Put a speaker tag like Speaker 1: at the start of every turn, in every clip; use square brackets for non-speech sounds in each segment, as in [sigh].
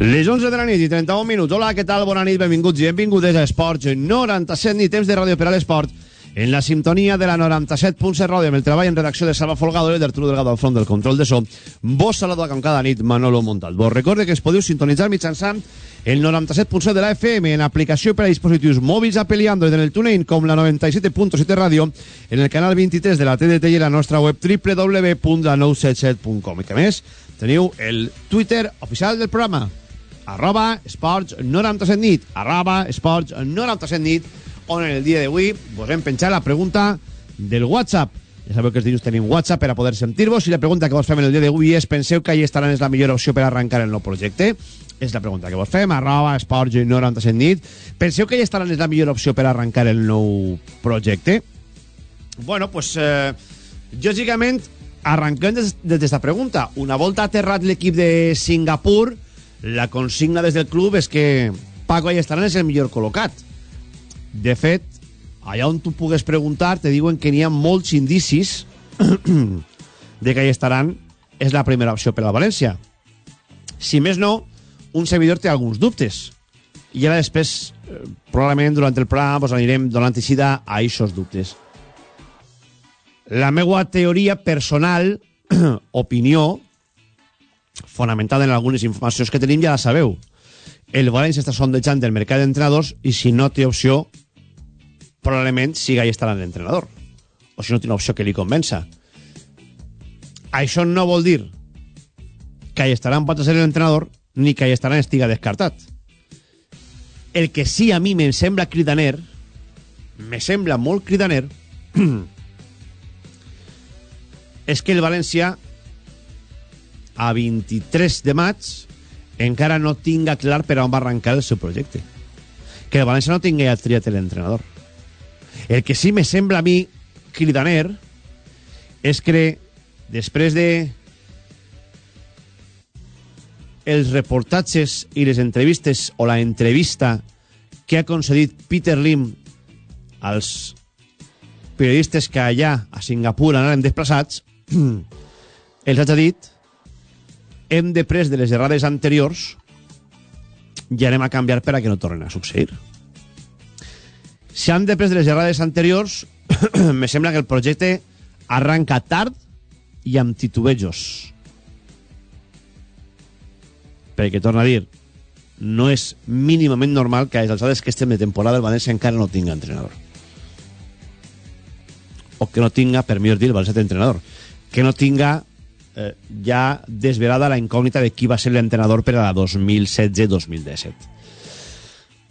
Speaker 1: Les 11 de la nit i 31 minuts. Hola, què tal? Bona nit, benvinguts i benvingudes a Esports 97 ni temps de ràdio per a l'esport en la sintonia de la 97.7 ràdio amb el treball en redacció de Salva Folgado i d'Arturo Delgado al front del control de so. Vos saluda com cada nit Manolo Montal. Vos recorde que es podeu sintonitzar mitjançant el 97.7 de la FM en aplicació per a dispositius mòbils Apple i Android en el TuneIn com la 97.7 ràdio en el canal 23 de la TDT i la nostra web www.la977.com i que més teniu el Twitter oficial del programa arroba esports 97 nit arroba esports 97 nit on en el dia d'avui vos hem penjat la pregunta del WhatsApp. Ja sabeu que els dilluns tenim WhatsApp per a poder sentir-vos i la pregunta que vos fem en el dia d'avui és penseu que ahí estaran és la millor opció per arrencar el nou projecte? És la pregunta que vos fem arroba esports 97 nit. Penseu que ahí estaran és la millor opció per arrencar el nou projecte? Bueno, pues eh, lògicament arrenquem des d'esta pregunta. Una volta aterrat l'equip de Singapur la consigna des del club és que Paco Ayestarán és el millor col·locat. De fet, allà on tu pugues preguntar, te diuen que n'hi ha molts indicis [clears throat] de que Ayestarán és la primera opció per a València. Si més no, un servidor té alguns dubtes. I ara després, eh, probablement durant el programa, pues, anirem donant eixida a aquests dubtes. La meva teoria personal, [clears throat] opinió, fonamentada en algunes informacions que tenim, ja la sabeu. El València està sondejant el mercat d'entrenadors i si no té opció, probablement siga i estarà l'entrenador. O si no té una opció que li convença. Això no vol dir que hi estarà pot ser l'entrenador ni que hi estarà estiga descartat. El que sí a mi me sembla cridaner, me sembla molt cridaner, [clears throat] és que el València a 23 de maig encara no tinga clar per on va arrencar el seu projecte. Que el València no tingui ja triat l'entrenador. El que sí me sembla a mi cridaner és que després de els reportatges i les entrevistes o la entrevista que ha concedit Peter Lim als periodistes que allà a Singapur anaren desplaçats [clears throat] els ha dit hem de pres de les errades anteriors i anem a canviar per a que no tornen a succeir. Si han de pres de les errades anteriors, [clears throat] me sembla que el projecte arranca tard i amb titubejos. Perquè, torna a dir, no és mínimament normal que a les alçades que estem de temporada el València encara no tinga entrenador. O que no tinga, per millor dir, el València entrenador. Que no tinga eh, ja desvelada la incògnita de qui va ser l'entrenador per a la 2016-2017.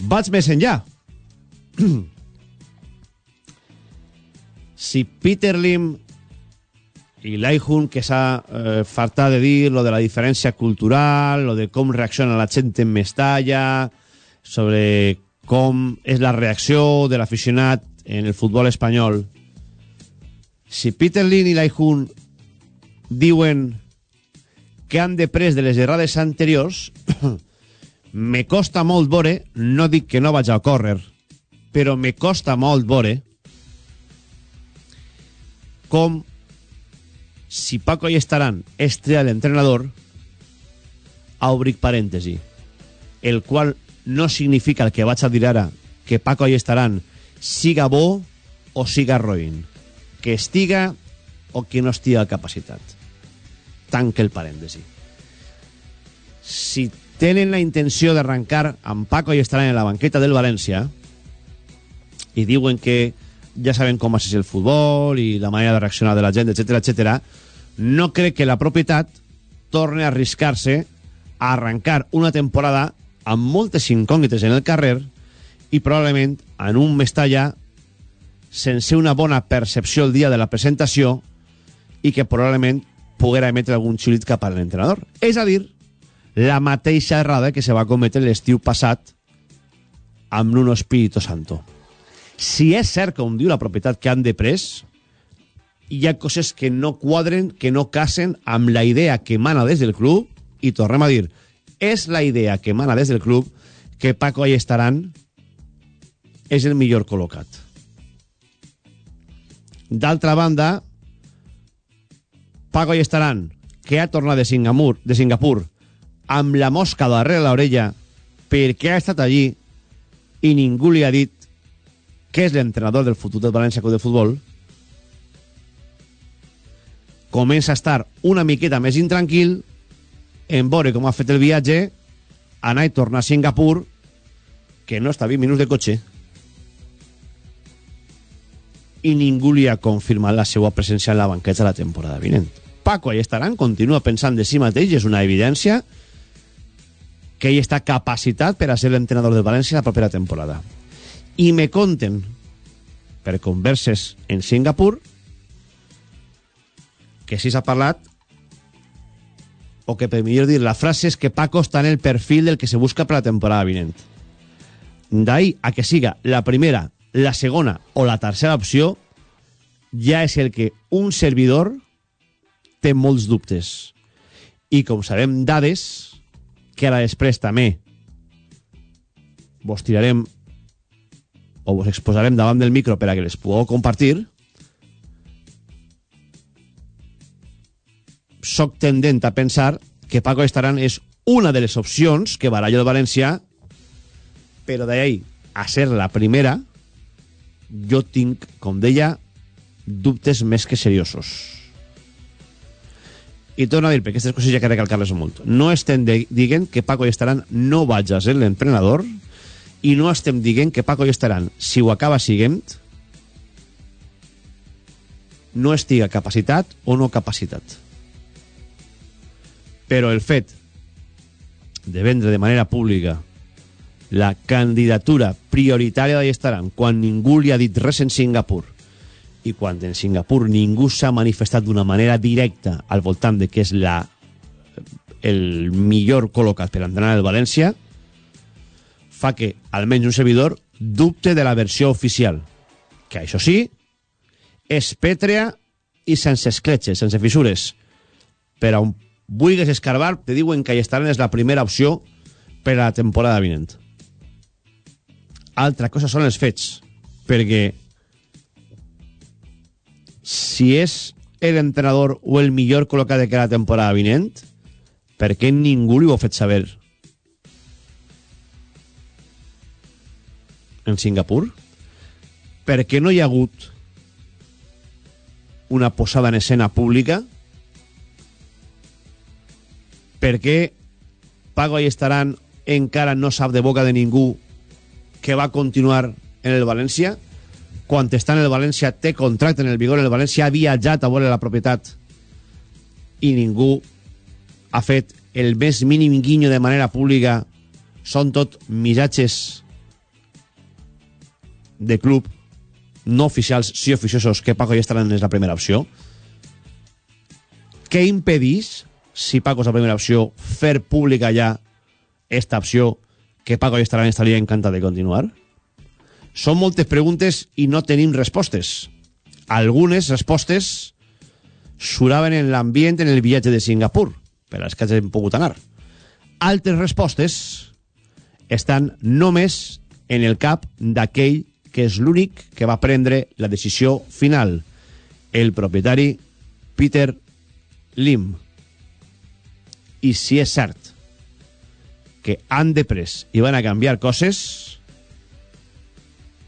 Speaker 1: Vaig més enllà. [clears throat] si Peter Lim i l'Aihun, que s'ha eh, fartat de dir lo de la diferència cultural, lo de com reacciona la gent en Mestalla, sobre com és la reacció de l'aficionat en el futbol espanyol. Si Peter Lim i l'Aihun diuen que han de pres de les errades anteriors, [coughs] me costa molt veure, no dic que no vaig a córrer, però me costa molt veure com si Paco i estaran estrella l'entrenador a obrir parèntesi el qual no significa el que vaig a dir ara que Paco i estaran siga bo o siga roïn que estiga o que no estigui capacitat tanque el parèntesi si tenen la intenció d'arrencar amb Paco i estaran en la banqueta del València i diuen que ja saben com és el futbol i la manera de reaccionar de la gent, etc etc. no crec que la propietat torni a arriscar-se a arrencar una temporada amb moltes incògnites en el carrer i probablement en un Mestalla sense una bona percepció el dia de la presentació i que probablement poguera emetre algun xilit cap a l'entrenador. És a dir, la mateixa errada que se va cometre l'estiu passat amb Nuno Espíritu Santo si és cert, com diu la propietat que han de pres, hi ha coses que no quadren, que no casen amb la idea que mana des del club, i tornem a dir, és la idea que mana des del club que Paco Ayestarán és el millor col·locat. D'altra banda, Paco Ayestarán, que ha tornat de Singapur, de Singapur amb la mosca darrere l'orella perquè ha estat allí i ningú li ha dit que és l'entrenador del futur del València Club de Futbol, comença a estar una miqueta més intranquil en veure com ha fet el viatge, anar i tornar a Singapur, que no està a 20 minuts de cotxe, i ningú li ha confirmat la seva presència en la banqueta la temporada vinent. Paco estaran, continua pensant de si mateix, és una evidència que ell està capacitat per a ser l'entrenador del València la propera temporada. I me conten, per converses en Singapur, que si s'ha parlat, o que per millor dir, la frase és que Paco està en el perfil del que se busca per la temporada vinent. D'ahí a que siga la primera, la segona o la tercera opció, ja és el que un servidor té molts dubtes. I com sabem dades, que ara després també vos tirarem o vos exposarem davant del micro per a que les pugueu compartir, soc tendent a pensar que Paco Estaran és una de les opcions que baralla el València, però d'ahir a ser la primera, jo tinc, com deia, dubtes més que seriosos i torno a dir, perquè aquestes coses ja que recalcar-les molt. No estem dient que Paco Estaran no vaig a ser l'entrenador i no estem dient que Paco Estaran, si ho acaba siguent, no estiga capacitat o no capacitat. Però el fet de vendre de manera pública la candidatura prioritària d'Estaran quan ningú li ha dit res en Singapur i quan en Singapur ningú s'ha manifestat d'una manera directa al voltant de que és la, el millor col·locat per entrenar el València, fa que almenys un servidor dubte de la versió oficial, que això sí, és pètrea i sense escletxes, sense fissures. Per on vulguis escarbar, te diuen que Allestaran és la primera opció per a la temporada vinent. Altra cosa són els fets, perquè si és l'entrenador o el millor col·locat de cada temporada vinent, per què ningú li ho ha fet saber en Singapur? Per què no hi ha hagut una posada en escena pública? Per què Pago i Estaran encara no sap de boca de ningú que va continuar en el València? Quan està en el València, té contracte en el vigor el València, ha viatjat a veure la propietat i ningú ha fet el més mínim guinyo de manera pública. Són tot missatges de club no oficials, sí oficiosos, que Paco i Estaran és la primera opció. Què impedís, si Paco és la primera opció, fer pública ja esta opció que Paco i Estaran estaria encantat de continuar? Són moltes preguntes i no tenim respostes. Algunes respostes suraven en l'ambient en el viatge de Singapur, per als que hem pogut anar. Altres respostes estan només en el cap d'aquell que és l'únic que va prendre la decisió final, el propietari Peter Lim. I si és cert que han de pres i van a canviar coses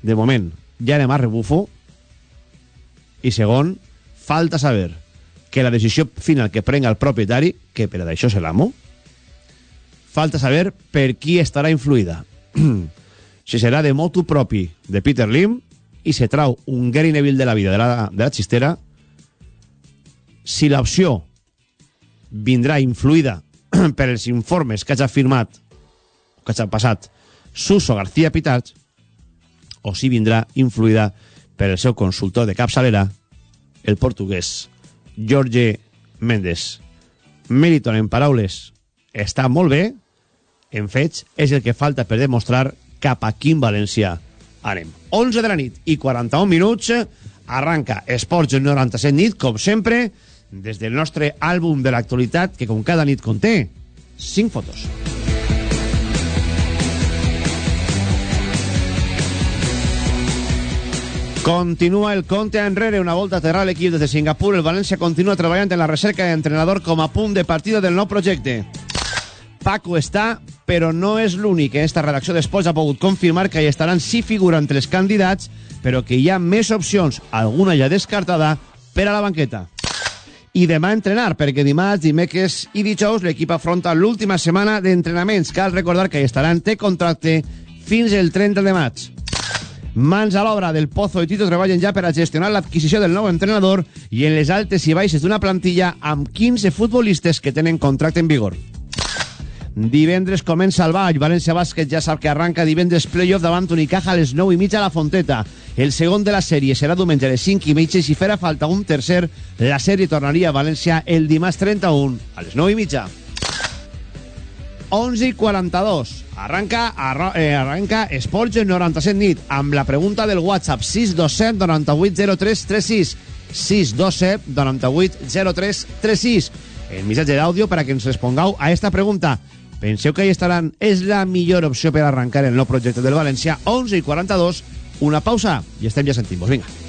Speaker 1: de moment, ja anem a rebufo. I segon, falta saber que la decisió final que prenga el propietari, que per això és l'amo, falta saber per qui estarà influïda. [clears throat] si serà de motu propi de Peter Lim i se trau un Gary Neville de la vida de la, de la xistera, si l'opció vindrà influïda [clears throat] per els informes que hagi firmat, que hagi passat Suso García Pitarch, o si vindrà influïda per el seu consultor de capçalera, el portuguès Jorge Mendes. Meriton en paraules està molt bé, en fets és el que falta per demostrar cap a quin València anem. 11 de la nit i 41 minuts arranca Esports 97 nit, com sempre, des del nostre àlbum de l'actualitat que com cada nit conté 5 fotos. Continua el compte enrere, una volta a aterrar l'equip des de Singapur. El València continua treballant en la recerca d'entrenador com a punt de partida del nou projecte. Paco està, però no és l'únic. Esta redacció d'Esports ha pogut confirmar que hi estaran sí figura entre els candidats, però que hi ha més opcions, alguna ja descartada, per a la banqueta. I demà entrenar, perquè dimarts, dimecres i dijous l'equip afronta l'última setmana d'entrenaments. Cal recordar que hi estaran té contracte fins el 30 de maig. Mans a l'obra del Pozo i Tito treballen ja per a gestionar l'adquisició del nou entrenador i en les altes i baixes d'una plantilla amb 15 futbolistes que tenen contracte en vigor. Divendres comença el ball. València Bàsquet ja sap que arranca divendres playoff davant Unicaja a les 9 i mitja a la Fonteta. El segon de la sèrie serà diumenge a les 5 i mitja i si farà falta un tercer, la sèrie tornaria a València el dimarts 31 a les 9 i mitja. 11 i 42. Arranca, arra, eh, arranca Esports 97 nit amb la pregunta del WhatsApp 627 98 03 36 627 98 03 36 el missatge d'àudio per a que ens respongau a esta pregunta. Penseu que hi estaran és la millor opció per arrencar el nou projecte del València 11 i 42 una pausa i estem ja sentint-vos vinga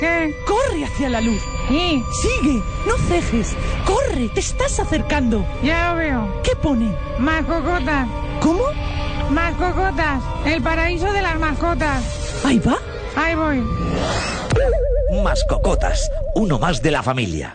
Speaker 2: ¿Qué?
Speaker 3: corre hacia la luz.
Speaker 2: ¿Y?
Speaker 3: Sigue, no cejes. Corre, te estás acercando.
Speaker 2: Ya lo veo.
Speaker 3: ¿Qué pone?
Speaker 2: Más cocotas.
Speaker 3: ¿Cómo?
Speaker 2: Más cocotas. El paraíso de las mascotas.
Speaker 3: Ahí va.
Speaker 2: Ahí voy.
Speaker 4: Mascocotas, uno más de la familia.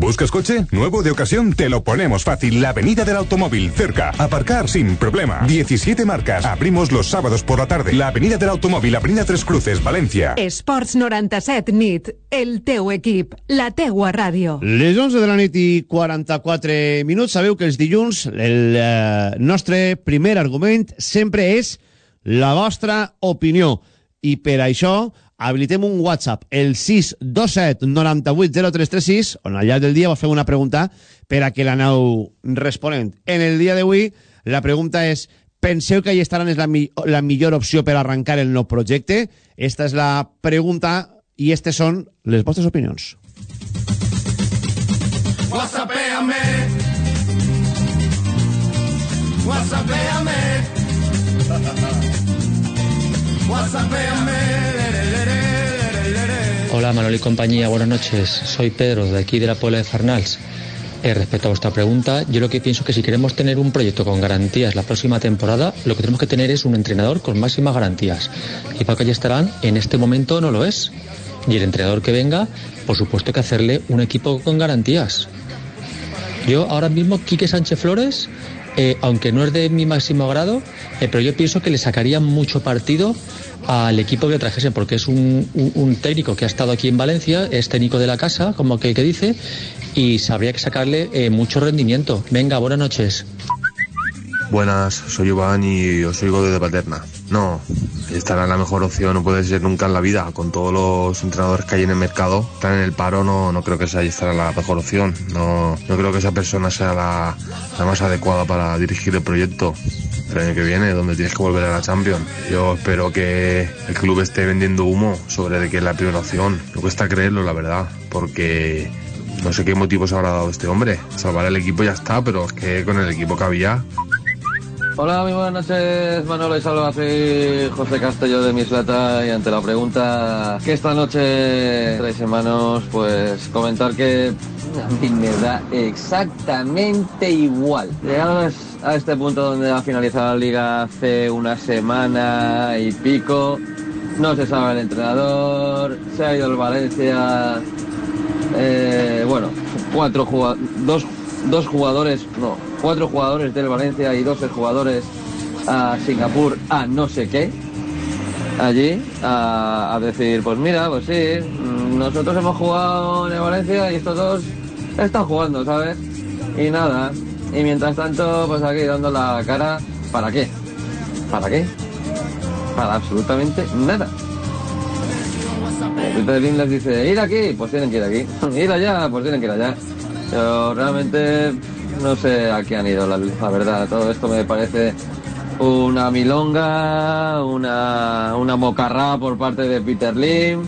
Speaker 5: ¿Buscas coche? Nuevo de ocasión, te lo ponemos fácil. La Avenida del Automóvil, cerca. Aparcar sin problema. 17 marcas. Abrimos los sábados por la tarde. La Avenida del Automóvil, Avenida Tres Cruces, Valencia.
Speaker 6: Esports 97 nit. El teu equip. La teua ràdio.
Speaker 1: Les 11 de la nit i 44 minuts. Sabeu que els dilluns el eh, nostre primer argument sempre és la vostra opinió. I per això habilitem un WhatsApp, el 627 98 0336, on al llarg del dia vos fem una pregunta per a que l'aneu responent. En el dia d'avui, la pregunta és penseu que Allestaran és la, mi la millor opció per arrencar el nou projecte? Esta és la pregunta i aquestes són les vostres opinions.
Speaker 7: Whatsappéame. Whatsappéame. [laughs] Whatsappéame.
Speaker 8: Hola Manoli y compañía, buenas noches. Soy Pedro, de aquí de la Puebla de Farnals. Eh, respecto a vuestra pregunta, yo lo que pienso que si queremos tener un proyecto con garantías la próxima temporada, lo que tenemos que tener es un entrenador con máximas garantías. Y Paco Estarán en este momento no lo es. Y el entrenador que venga, por supuesto que hacerle un equipo con garantías. Yo ahora mismo, Quique Sánchez Flores, eh, aunque no es de mi máximo grado, eh, pero yo pienso que le sacaría mucho partido al equipo que trajese, porque es un, técnico que ha estado aquí en Valencia, es técnico de la casa, como que, que dice, y sabría que sacarle eh, mucho rendimiento. Venga, buenas noches.
Speaker 9: Buenas, soy Iván y os oigo desde Paterna. No, estará la mejor opción, no puede ser nunca en la vida. Con todos los entrenadores que hay en el mercado, están en el paro, no, no creo que esa estará la mejor opción. No, no creo que esa persona sea la, la más adecuada para dirigir el proyecto el año que viene, donde tienes que volver a la Champions. Yo espero que el club esté vendiendo humo sobre de que es la primera opción. Me cuesta creerlo, la verdad, porque no sé qué motivos habrá dado este hombre. Salvar el equipo ya está, pero es que con el equipo que había,
Speaker 10: Hola, muy buenas noches, Manolo y Salva. José Castelló de Mislata y ante la pregunta que esta noche traéis en manos, pues comentar que a mí me da exactamente igual. Llegados a este punto donde ha finalizado la liga hace una semana y pico, no se sabe el entrenador, se ha ido el Valencia, eh, bueno, cuatro jugad- dos dos jugadores, no, cuatro jugadores del Valencia y 12 jugadores a Singapur a no sé qué, allí, a, decir, pues mira, pues sí, mm, nosotros hemos jugado en Valencia y estos dos están jugando, ¿sabes? Y nada, y mientras tanto, pues aquí dando la cara, ¿para qué? ¿Para qué? Para absolutamente nada. Peter Lim les dice, ir aquí, pues tienen que ir aquí. [laughs] Ir allá, pues tienen que ir allá. Pero realmente no sé a qué han ido, la, verdad. Todo esto me parece una milonga, una, una mocarrá por parte de Peter Lim.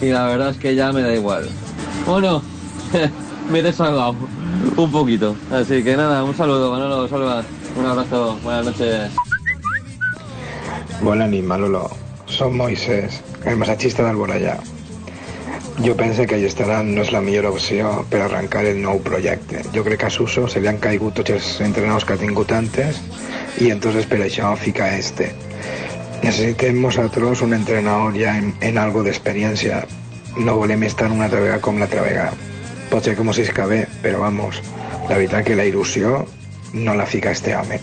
Speaker 10: Y la verdad es que ya me da igual. Bueno, [laughs] me he desahogado un poquito. Así que nada, un saludo, Manolo, salva. Un abrazo, buenas noches.
Speaker 11: Bona nit, Manolo. Som Moisés, el massatgista del Borallà. Jo pense que Allestaran no és la millor opció per arrencar el nou projecte. Jo crec que a Suso se li han caigut tots els entrenadors que ha tingut antes i entonces per això fica este. Necessitem nosaltres un entrenador ja en, en algo d'experiència. No volem estar una altra vegada com l'altra vegada. Pot ser com si es bé, però vamos, la veritat que la il·lusió no la fica este home.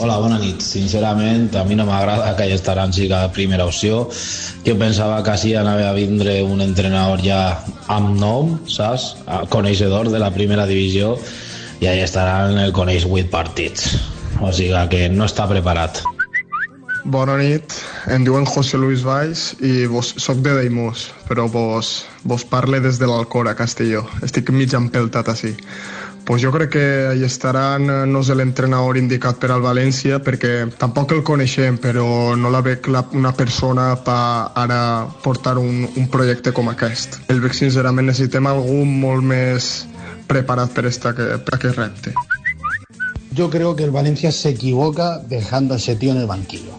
Speaker 12: Hola, bona nit. Sincerament, a mi no m'agrada que Allestaran siga primera opció. Jo pensava que així anava a vindre un entrenador ja amb nom, saps? Coneixedor de la primera divisió i Allestaran el coneix 8 partits. O sigui que no està preparat.
Speaker 13: Bona nit, em diuen José Luis Valls i vos, soc de Daimús, però vos, vos parle des de l'Alcora, Castelló. Estic mig empeltat així. Pues jo crec que Allestaran no és l'entrenador indicat per al València perquè tampoc el coneixem, però no la veig la, una persona per ara portar un, un projecte com aquest. El veig sincerament necessitem algú molt més preparat per, esta, per aquest repte.
Speaker 14: Yo creo que el Valencia se equivoca dejando a ese tío en el banquillo.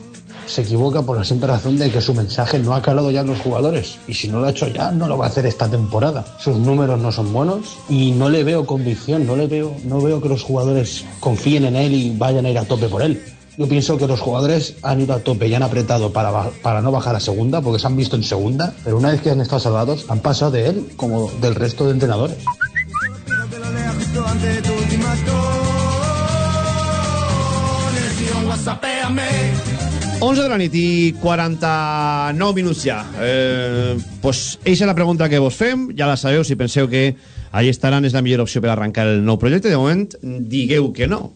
Speaker 14: Se equivoca por la simple razón de que su mensaje no ha calado ya en los jugadores. Y si no lo ha hecho ya, no lo va a hacer esta temporada. Sus números no son buenos y no le veo convicción, no le veo, no veo que los jugadores confíen en él y vayan a ir a tope por él. Yo pienso que los jugadores han ido a tope y han apretado para, para no bajar a segunda, porque se han visto en segunda, pero una vez que han estado salvados, han pasado de él como del resto de entrenadores.
Speaker 7: Justo
Speaker 1: 11 de la nit i 49 minuts ja. Eh, pues, eixa és la pregunta que vos fem. Ja la sabeu, si penseu que allí estaran és la millor opció per arrencar el nou projecte. De moment, digueu que no.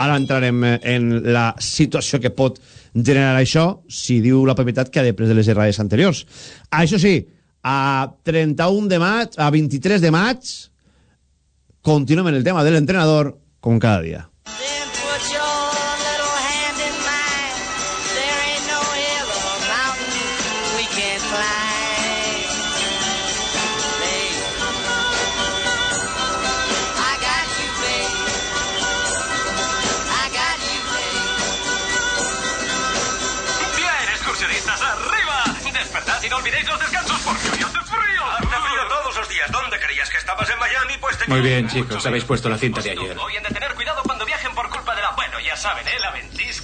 Speaker 1: Ara entrarem en la situació que pot generar això, si diu la propietat que ha després de les errades anteriors. Això sí, a 31 de maig, a 23 de maig, continuem en el tema de l'entrenador, com cada dia.
Speaker 15: Muy bien, chicos, habéis puesto la cinta de ayer.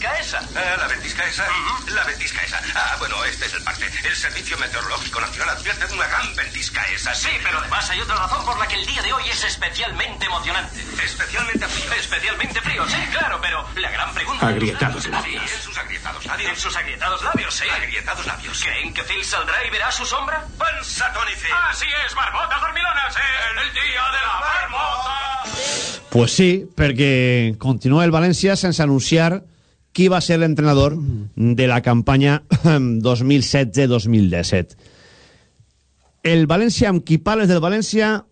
Speaker 16: Ventisca esa.
Speaker 17: Ah, la ventisca esa. La ventisca esa. Ah, bueno, este es el parte. El Servicio Meteorológico Nacional advierte de una gran ventisca esa.
Speaker 16: Sí, pero además hay otra razón por la que el día de hoy es especialmente emocionante.
Speaker 17: Especialmente frío.
Speaker 16: Especialmente frío, sí, claro, pero la gran pregunta...
Speaker 15: Agrietados labios.
Speaker 17: En sus agrietados labios.
Speaker 16: En sus agrietados labios, sí.
Speaker 17: Agrietados labios.
Speaker 16: ¿Creen que Phil saldrá y verá su sombra?
Speaker 17: Pensa, Tony Phil.
Speaker 16: Así es, barbotas dormilonas, ¿eh? El día de la marmota.
Speaker 1: Pues sí, perquè continua el València sense anunciar qui va ser l'entrenador de la campanya [clears throat] 2016-2017. El València, amb qui parles del València,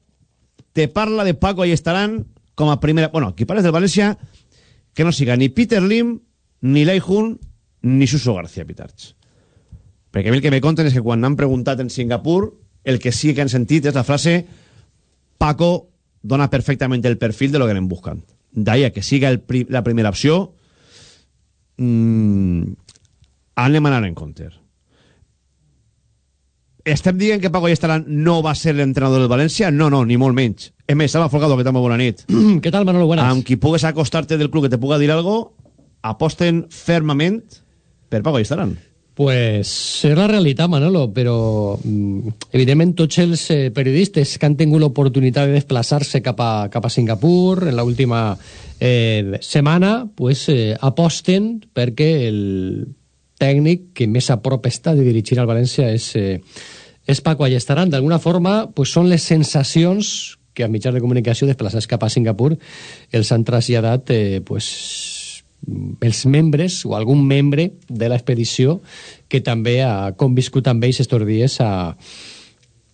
Speaker 1: te parla de Paco Ayestarán com a primera... Bueno, qui parles del València, que no siga ni Peter Lim, ni Leijun, ni Suso García Pitarch. Perquè a mi el que me conten és que quan han preguntat en Singapur, el que sí que han sentit és la frase Paco dona perfectament el perfil de lo que anem buscant. D'ahí a que siga el la primera opció, mmm, anem a anar en compte. Estem dient que Paco Ayestarán no va ser l'entrenador del València? No, no, ni molt menys. És més, Salva Folgado, que tal? Molt bona nit. [clears throat]
Speaker 18: ¿Qué tal, Manolo? Buenas.
Speaker 1: Amb qui pugues acostarte del club que te puga dir algo, aposten fermament per Paco Ayestarán.
Speaker 18: Pues és la realitat, Manolo, però mm, evidentment tots els periodistes que han tingut l'oportunitat de desplaçar-se cap, a, cap a Singapur en l'última eh, setmana pues, eh, aposten perquè el tècnic que més a prop està de dirigir al València és, eh, és Paco Allestaran. D'alguna forma pues, són les sensacions que a mitjans de comunicació desplaçats cap a Singapur els han traslladat eh, pues, els membres o algun membre de l'expedició que també ha conviscut amb ells estos dies a,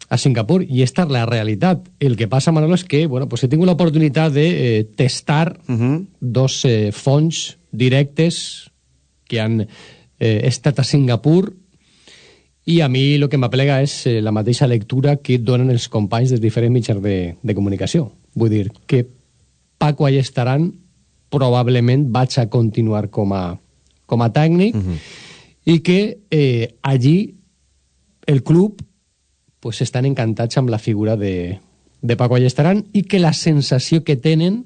Speaker 18: a Singapur i esta és la realitat. El que passa, Manolo, és que bueno, pues he tingut l'oportunitat de eh, testar uh -huh. dos eh, fons directes que han eh, estat a Singapur i a mi el que m'aplega és eh, la mateixa lectura que donen els companys dels diferents mitjans de, de comunicació. Vull dir que Paco Allestaran probablement vaig a continuar com a, com a tècnic uh -huh. i que eh, allí el club pues, estan encantats amb la figura de, de Paco Allestaran i que la sensació que tenen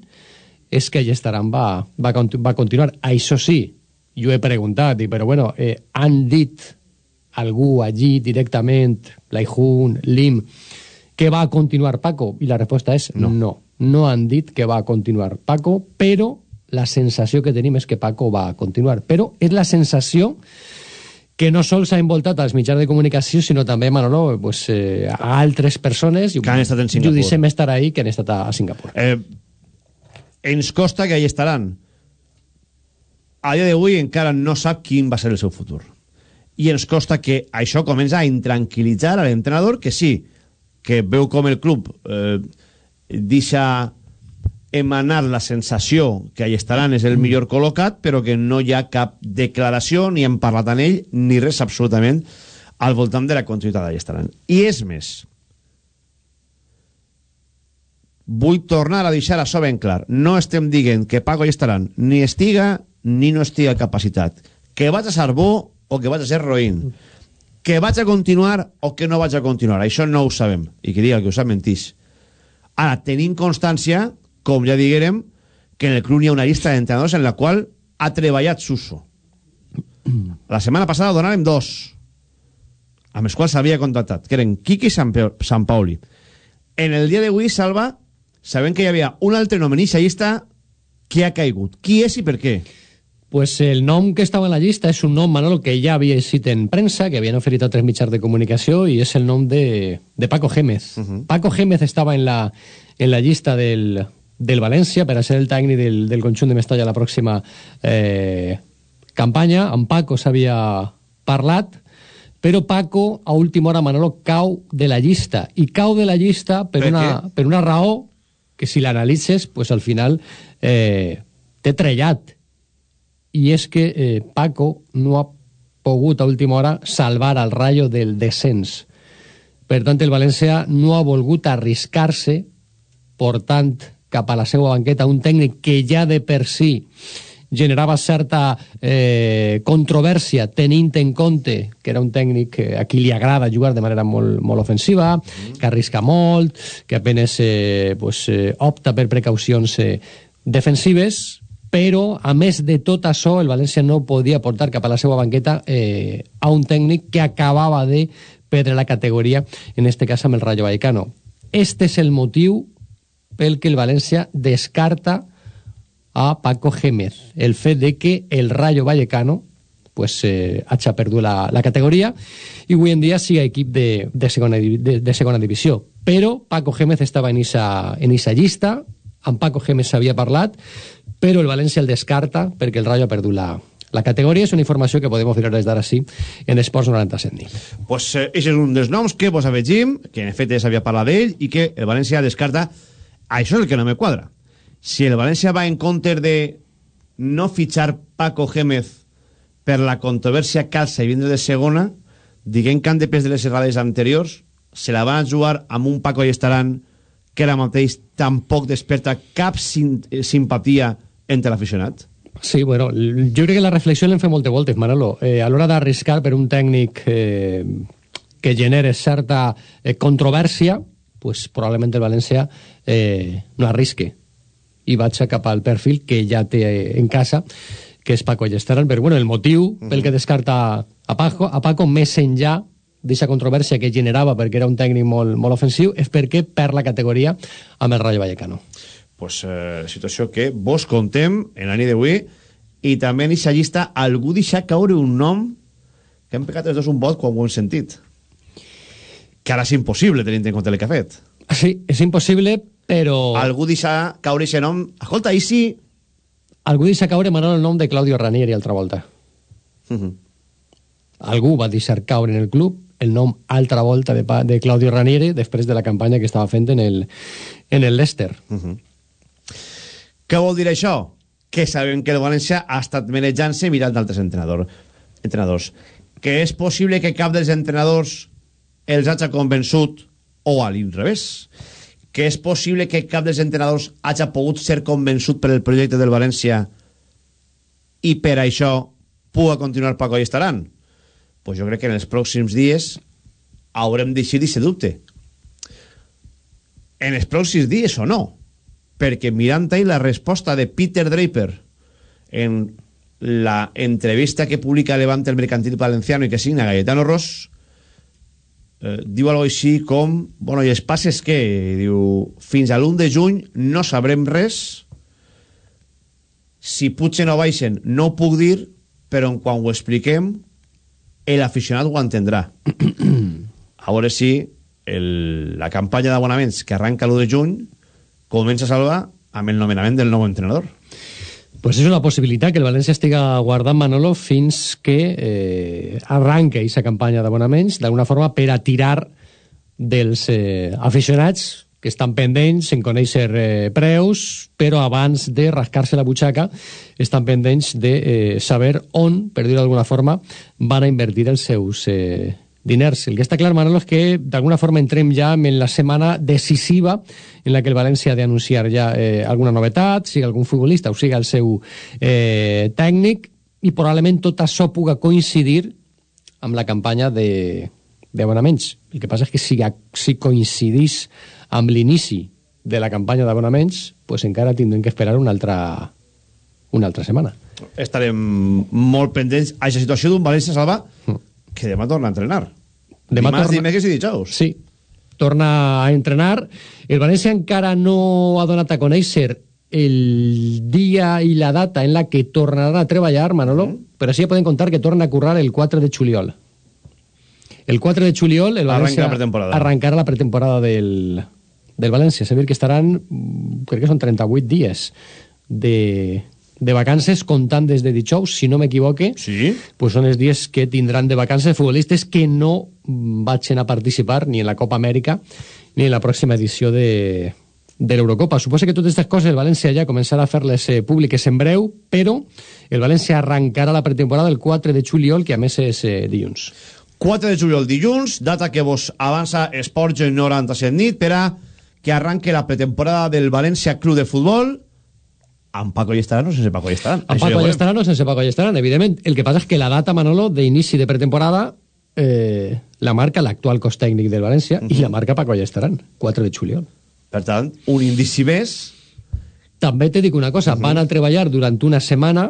Speaker 18: és que Allestaran va, va, va continuar. Això sí, jo he preguntat, però bueno, eh, han dit algú allí directament, Laihun, Lim, que va a continuar Paco? I la resposta és no. no. No han dit que va a continuar Paco, però la sensació que tenim és que Paco va continuar. Però és la sensació que no sols ha envoltat als mitjans de comunicació, sinó també, Manolo, pues, eh, a altres persones
Speaker 1: que han estat en Singapur.
Speaker 18: Deixem estar ahí, que han estat a, a Singapur.
Speaker 1: Eh, ens costa que hi estaran. A dia d'avui encara no sap quin va ser el seu futur. I ens costa que això comença a intranquil·litzar a l'entrenador, que sí, que veu com el club eh, deixa emanar la sensació que Allestaran és el millor col·locat, però que no hi ha cap declaració, ni hem parlat amb ell, ni res absolutament al voltant de la continuïtat d'Allestaran. I és més, vull tornar a deixar això ben clar. No estem dient que Paco Allestaran ni estiga ni no estiga capacitat. Que vaig a ser bo o que vaig a ser roïn. Que vaig a continuar o que no vaig a continuar. Això no ho sabem. I que diga que ho sap mentís. Ara, tenim constància com ja diguérem, que en el club hi ha una llista d'entrenadors en la qual ha treballat Suso. La setmana passada donàrem dos, amb els quals s'havia contactat, que eren Quique i Sant, Sant Pauli. En el dia d'avui, Salva, sabem que hi havia un altre nom en aquesta llista que ha caigut. Qui és i per què?
Speaker 18: Pues el nom que estava en la llista és un nom, Manolo, que ja havia escrit en premsa, que havien oferit a tres mitjans de comunicació, i és el nom de, de Paco Gémez. Uh -huh. Paco Gémez estava en la, en la llista del, del València per a ser el tècnic del, del conjunt de Mestalla la pròxima eh, campanya. Amb Paco s'havia parlat, però Paco a última hora Manolo cau de la llista. I cau de la llista per, per, una, per una raó que si l'analitzes pues, al final eh, té trellat. I és que eh, Paco no ha pogut a última hora salvar el rayo del descens. Per tant el València no ha volgut arriscar-se portant cap a la seva banqueta un tècnic que ja de per si generava certa eh, controvèrsia tenint en compte que era un tècnic a qui li agrada jugar de manera molt, molt ofensiva, mm. que arrisca molt, que apenes eh, pues, eh, opta per precaucions eh, defensives, però a més de tot això el València no podia portar cap a la seva banqueta eh, a un tècnic que acabava de perdre la categoria, en este cas amb el Rayo Vallecano. Este és el motiu pel que el València descarta a Paco Gémez. El fet de que el Rayo Vallecano pues, eh, hagi perdut la, la categoria i avui en dia siga equip de, de, segona, de, de segona divisió. Però Paco Gémez estava en esa, en esa llista, amb Paco Gémez s'havia parlat, però el València el descarta perquè el Rayo ha perdut la, la categoria és una informació que podem oferir des d'ara sí en Esports 97
Speaker 1: Pues eh, és un dels noms que vos afegim, que en efecte s'havia parlat d'ell i que el València descarta això és el que no me quadra. Si el València va en compte de no fitxar Paco Gémez per la controvèrsia calça i vindre de segona, diguem que han depès de les errades anteriors, se la van jugar amb un Paco i estaran que ara mateix tampoc desperta cap sim simpatia entre l'aficionat?
Speaker 18: Sí, bueno, jo crec que la reflexió l'hem fet moltes voltes, Manolo. Eh, a l'hora d'arriscar per un tècnic eh, que genere certa eh, controvèrsia, pues, probablement el València eh, no arrisque. I vaig cap al perfil que ja té en casa que és Paco Allestaran, però bueno, el motiu pel que descarta a Paco, a Paco més enllà d'aquesta controvèrsia que generava perquè era un tècnic molt, molt ofensiu és perquè perd la categoria amb el Rayo Vallecano.
Speaker 1: pues, eh, situació que vos contem en la nit d'avui. I també en aquesta llista algú deixa caure un nom que hem pegat els dos un vot quan ho hem sentit que ara és impossible tenint en compte el que ha fet
Speaker 18: Sí, és impossible, però...
Speaker 1: algú deixa caure aquest nom escolta, i si...
Speaker 18: Algú deixa caure, Manol, el nom de Claudio Ranieri altra volta.
Speaker 1: Mhm.
Speaker 18: Algú va deixar caure en el club el nom altra volta de, de Claudio Ranieri després de la campanya que estava fent en el, en el Leicester.
Speaker 1: Què vol dir això? Que sabem que el València ha estat manejant-se mirant d'altres entrenador, entrenadors. Que és possible que cap dels entrenadors els hagi convençut o a l'inrevés. Que és possible que cap dels entrenadors hagi pogut ser convençut per el projecte del València i per això puga continuar Paco i estaran. Pues jo crec que en els pròxims dies haurem d'eixir d'aquest dubte. En els pròxims dies o no? perquè mirant ahí la resposta de Peter Draper en la entrevista que publica Levante el Mercantil Valenciano i que signa Cayetano Ross eh, diu algo així com bueno, i els passes que diu fins a l'1 de juny no sabrem res. Si pugen o baixen no ho puc dir però en quan ho expliquem l'aficionat ho entendrà. [clears throat] A veure si el, la campanya d'abonaments que arranca l'1 de juny comença a salvar amb el nomenament del nou entrenador.
Speaker 18: Pues és una possibilitat que el València estiga guardant Manolo fins que eh, arranque aquesta campanya d'abonaments d'alguna forma per a tirar dels eh, aficionats que estan pendents en conèixer eh, preus, però abans de rascar-se la butxaca estan pendents de eh, saber on, per dir-ho d'alguna forma, van a invertir els seus eh, diners. El que està clar, Manolo, és que d'alguna forma entrem ja en la setmana decisiva en la que el València ha d'anunciar ja eh, alguna novetat, sigui algun futbolista o sigui el seu eh, tècnic, i probablement tot això puga coincidir amb la campanya de d'abonaments. El que passa és que si, si coincidís amb l'inici de la campanya d'abonaments, pues encara tindrem que esperar una altra, una altra setmana.
Speaker 1: Estarem molt pendents a aquesta situació d'un València Salva que demà torna a entrenar.
Speaker 18: Demà
Speaker 1: Dimarts,
Speaker 18: torna-
Speaker 1: dimecres i dijous.
Speaker 18: Sí, torna a entrenar. El València encara no ha donat a conèixer el dia i la data en la que tornarà a treballar, Manolo, però sí ja podem contar que torna a currar el 4 de juliol. El 4 de juliol el
Speaker 1: Arranca
Speaker 18: València
Speaker 1: la pretemporada.
Speaker 18: arrancarà la pretemporada del, del València. Dir, que estaran, mm, crec que són 38 dies de, de vacances, comptant des de dijous, si no m'equivoque,
Speaker 1: sí.
Speaker 18: pues són els dies que tindran de vacances futbolistes que no vagin a participar ni en la Copa Amèrica ni en la pròxima edició de, de l'Eurocopa. Suposa que totes aquestes coses el València ja començarà a fer-les eh, públiques en breu, però el València arrencarà la pretemporada el 4 de juliol, que a més és eh, dilluns.
Speaker 1: 4 de juliol dilluns, data que vos avança Esports 97 nit per a que arranque la pretemporada del València Club de Futbol amb Paco i estaran o sense Paco i estaran.
Speaker 18: Amb Paco Allestaran o sense Paco Allestaran, evidentment. El que passa és que la data, Manolo, d'inici de pretemporada eh, la marca l'actual cos tècnic del València i la marca Paco Allestaran, 4 de juliol.
Speaker 1: Per tant, un indici més...
Speaker 18: També te dic una cosa, van a treballar durant una setmana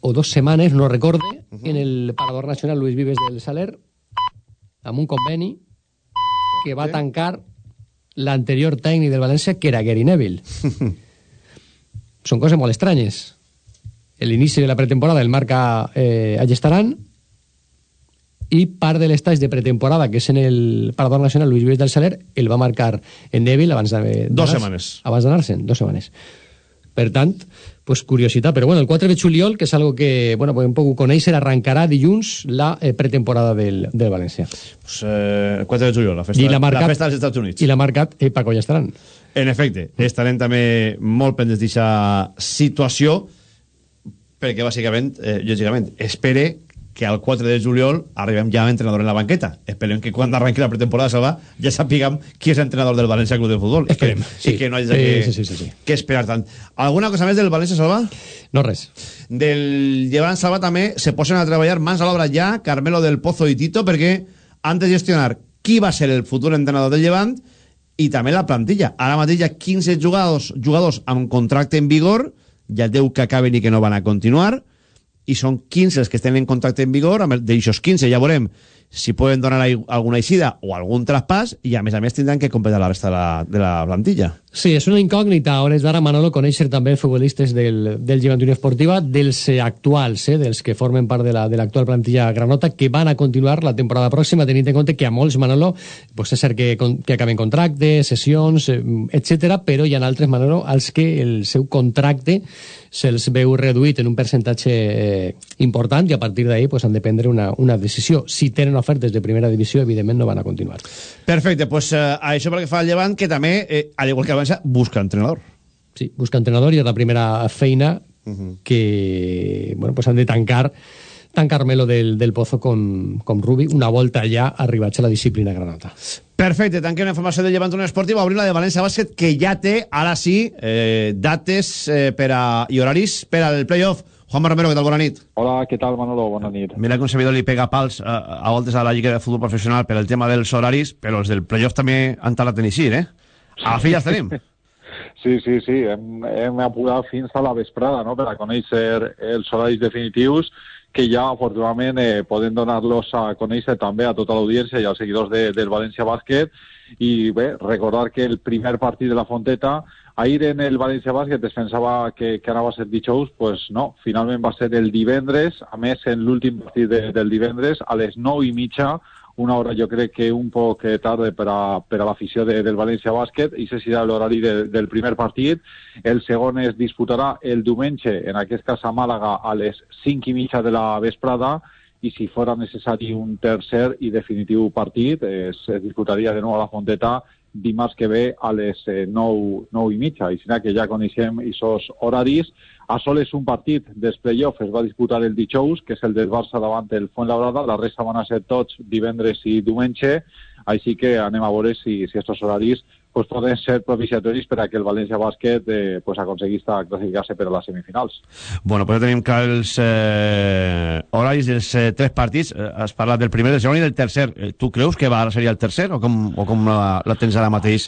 Speaker 18: o dos setmanes, no recorde, en el Parador Nacional Luis Vives del Saler, amb un conveni que va tancar l'anterior tècnic del València, que era Gary Neville. [laughs] Són coses molt estranyes. L'inici de la pretemporada el marca eh, Allestaran i part de l'estatge de pretemporada, que és en el Parador Nacional Luis Vives del Saler, el va marcar en Neville abans de...
Speaker 1: Dos setmanes.
Speaker 18: Abans d'anar-se'n, dos setmanes. Per tant, pues, curiositat. Però bueno, el 4 de juliol, que és algo que bueno, podem poc conèixer, arrencarà dilluns la eh, pretemporada del, del València.
Speaker 1: Pues, eh, el 4 de juliol, la festa,
Speaker 18: I la marcat-
Speaker 1: la festa dels Estats Units.
Speaker 18: I l'ha marcat eh, Paco Llestaran.
Speaker 1: En efecte, estarem també molt pendents d'aquesta situació perquè bàsicament, eh, lògicament, espere que al 4 de juliol arribem ja amb entrenador en la banqueta. Esperem que quan arrenqui la pretemporada Salva ja sapiguem qui és entrenador del València Club de Futbol.
Speaker 18: Esperem,
Speaker 1: I que,
Speaker 18: sí.
Speaker 1: I que no hagi
Speaker 18: Sí,
Speaker 1: que,
Speaker 18: sí, sí, sí, sí.
Speaker 1: que esperar tant. Alguna cosa més del València Salva?
Speaker 18: No res.
Speaker 1: Del Llevant Salva també se posen a treballar mans a l'obra ja Carmelo del Pozo i Tito perquè han de gestionar qui va ser el futur entrenador del Llevant i també la plantilla. Ara mateix hi ha 15 jugadors, jugadors amb contracte en vigor ha 10 que acaben i que no van a continuar, i són 15 els que estan en contacte en vigor, d'aixòs 15 ja veurem si poden donar alguna eixida o algun traspàs, i a més a més tindran que completar la resta de la, de la plantilla.
Speaker 18: Sí, és una incògnita. A hores d'ara, Manolo, conèixer també futbolistes del, del Llevant Unió Esportiva, dels eh, actuals, eh, dels que formen part de la- de l'actual plantilla granota, que van a continuar la temporada pròxima, tenint en compte que a molts, Manolo, pues és cert que, que acaben contractes, sessions, eh, etc, però hi ha altres, Manolo, als que el seu contracte se'ls veu reduït en un percentatge eh, important i a partir d'ahí pues, han de prendre una, una decisió. Si tenen ofertes de primera divisió, evidentment no van a continuar.
Speaker 1: Perfecte, pues eh, això pel que fa al Llevant, que també, eh, al igual que el València, busca entrenador.
Speaker 18: Sí, busca entrenador i és la primera feina que bueno, pues han de tancar tancar-me-lo del, del Pozo com, com Rubi una volta ja arribats a la disciplina granota.
Speaker 1: Perfecte, tanquem la informació del Llevant Unió Esportiva, obrim la de València Bàsquet, que ja té, ara sí, eh, dates eh, per a, i horaris per al playoff. Juanma Romero, què tal? Bona nit.
Speaker 19: Hola, què tal, Manolo? Bona nit.
Speaker 1: Mira que un servidor li pega pals a, a voltes a la Lliga de Futbol Professional per el tema dels horaris, però els del playoff també han talat en eixir, eh? A la fi tenim. [laughs]
Speaker 19: Sí, sí, sí, hem, hem apurat fins a la vesprada no? per a conèixer els horaris definitius que ja, afortunadament, eh, poden donar-los a conèixer també a tota l'audiència i als seguidors de, del València Bàsquet. I bé, recordar que el primer partit de la Fonteta, ahir en el València Bàsquet es pensava que, que anava a ser dijous, pues no, finalment va ser el divendres, a més en l'últim partit de, del divendres, a les 9 i mitja, una hora jo crec que un poc tarda per a, per a l'afició de, del València Bàsquet, i se serà l'horari de, del primer partit. El segon es disputarà el diumenge, en aquest cas a Màlaga, a les 5 i mitja de la vesprada, i si fora necessari un tercer i definitiu partit, eh, es disputaria de nou a la Fonteta dimarts que ve a les eh, 9, 9 i mitja. I sinó que ja coneixem aquests horaris. A soles un partit dels play-off es va disputar el dijous, que és el del Barça davant el Fuenlabrada. La resta van a ser tots divendres i diumenge. Així que anem a veure si, si estos horaris pues, poden ser propiciatoris per a que el València Bàsquet eh, pues, aconseguís classificar-se per a les semifinals.
Speaker 1: Bueno, pues ja tenim clar els eh, horaris dels eh, tres partits. Eh, has parlat del primer, del segon i del tercer. Eh, tu creus que va seria el tercer o com, o com la, la tens ara mateix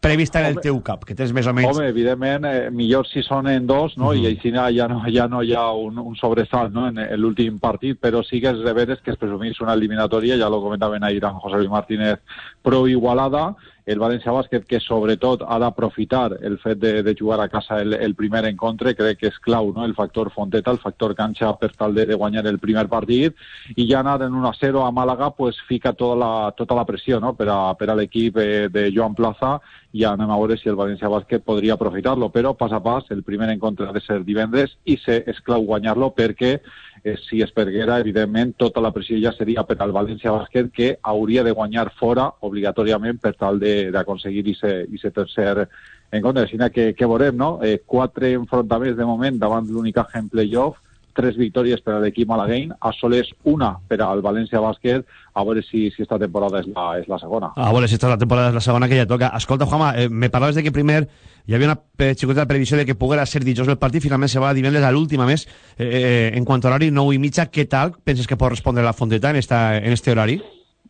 Speaker 1: prevista en el teu cap? Que tens més o menys...
Speaker 19: Home, evidentment, eh, millor si són en dos, no? Uh -huh. i així ja no, ja no hi ha un, un sobresalt no? en, en l'últim partit, però sí que és de veres que es presumís una eliminatòria, ja lo comentaven ahir amb José Luis Martínez, prou igualada, el València Bàsquet que sobretot ha d'aprofitar el fet de, de jugar a casa el, el primer encontre, crec que és clau, no? el factor Fonteta, el factor canxa per tal de, de guanyar el primer partit, i ja anar en 1-0 a Màlaga pues, fica tota la, tota la pressió no? per a, per a l'equip eh, de Joan Plaza, i anem a veure si el València Bàsquet podria aprofitar-lo, però pas a pas el primer encontre ha de ser divendres i ser, és clau guanyar-lo perquè eh, si es perguera, evidentment, tota la pressió ja seria per al València Bàsquet que hauria de guanyar fora obligatòriament per tal d'aconseguir aquest tercer encontre. Així que, que veurem, no? Eh, quatre enfrontaments de moment davant l'Unicaja en playoff, tres victòries per a l'equip malagueny, a soles una per al València Bàsquet, a veure si, si esta temporada és la, és la segona.
Speaker 1: A veure si esta la temporada és la segona que ja toca. Escolta, Juanma, eh, me parlaves de que primer hi havia una xicoteta previsió de que poguera ser dijous el partit, finalment se va divendres a l'última més. Eh, eh, en quant a horari, 9 i mitja, què tal penses que pot respondre la Fonteta en, esta, en este horari?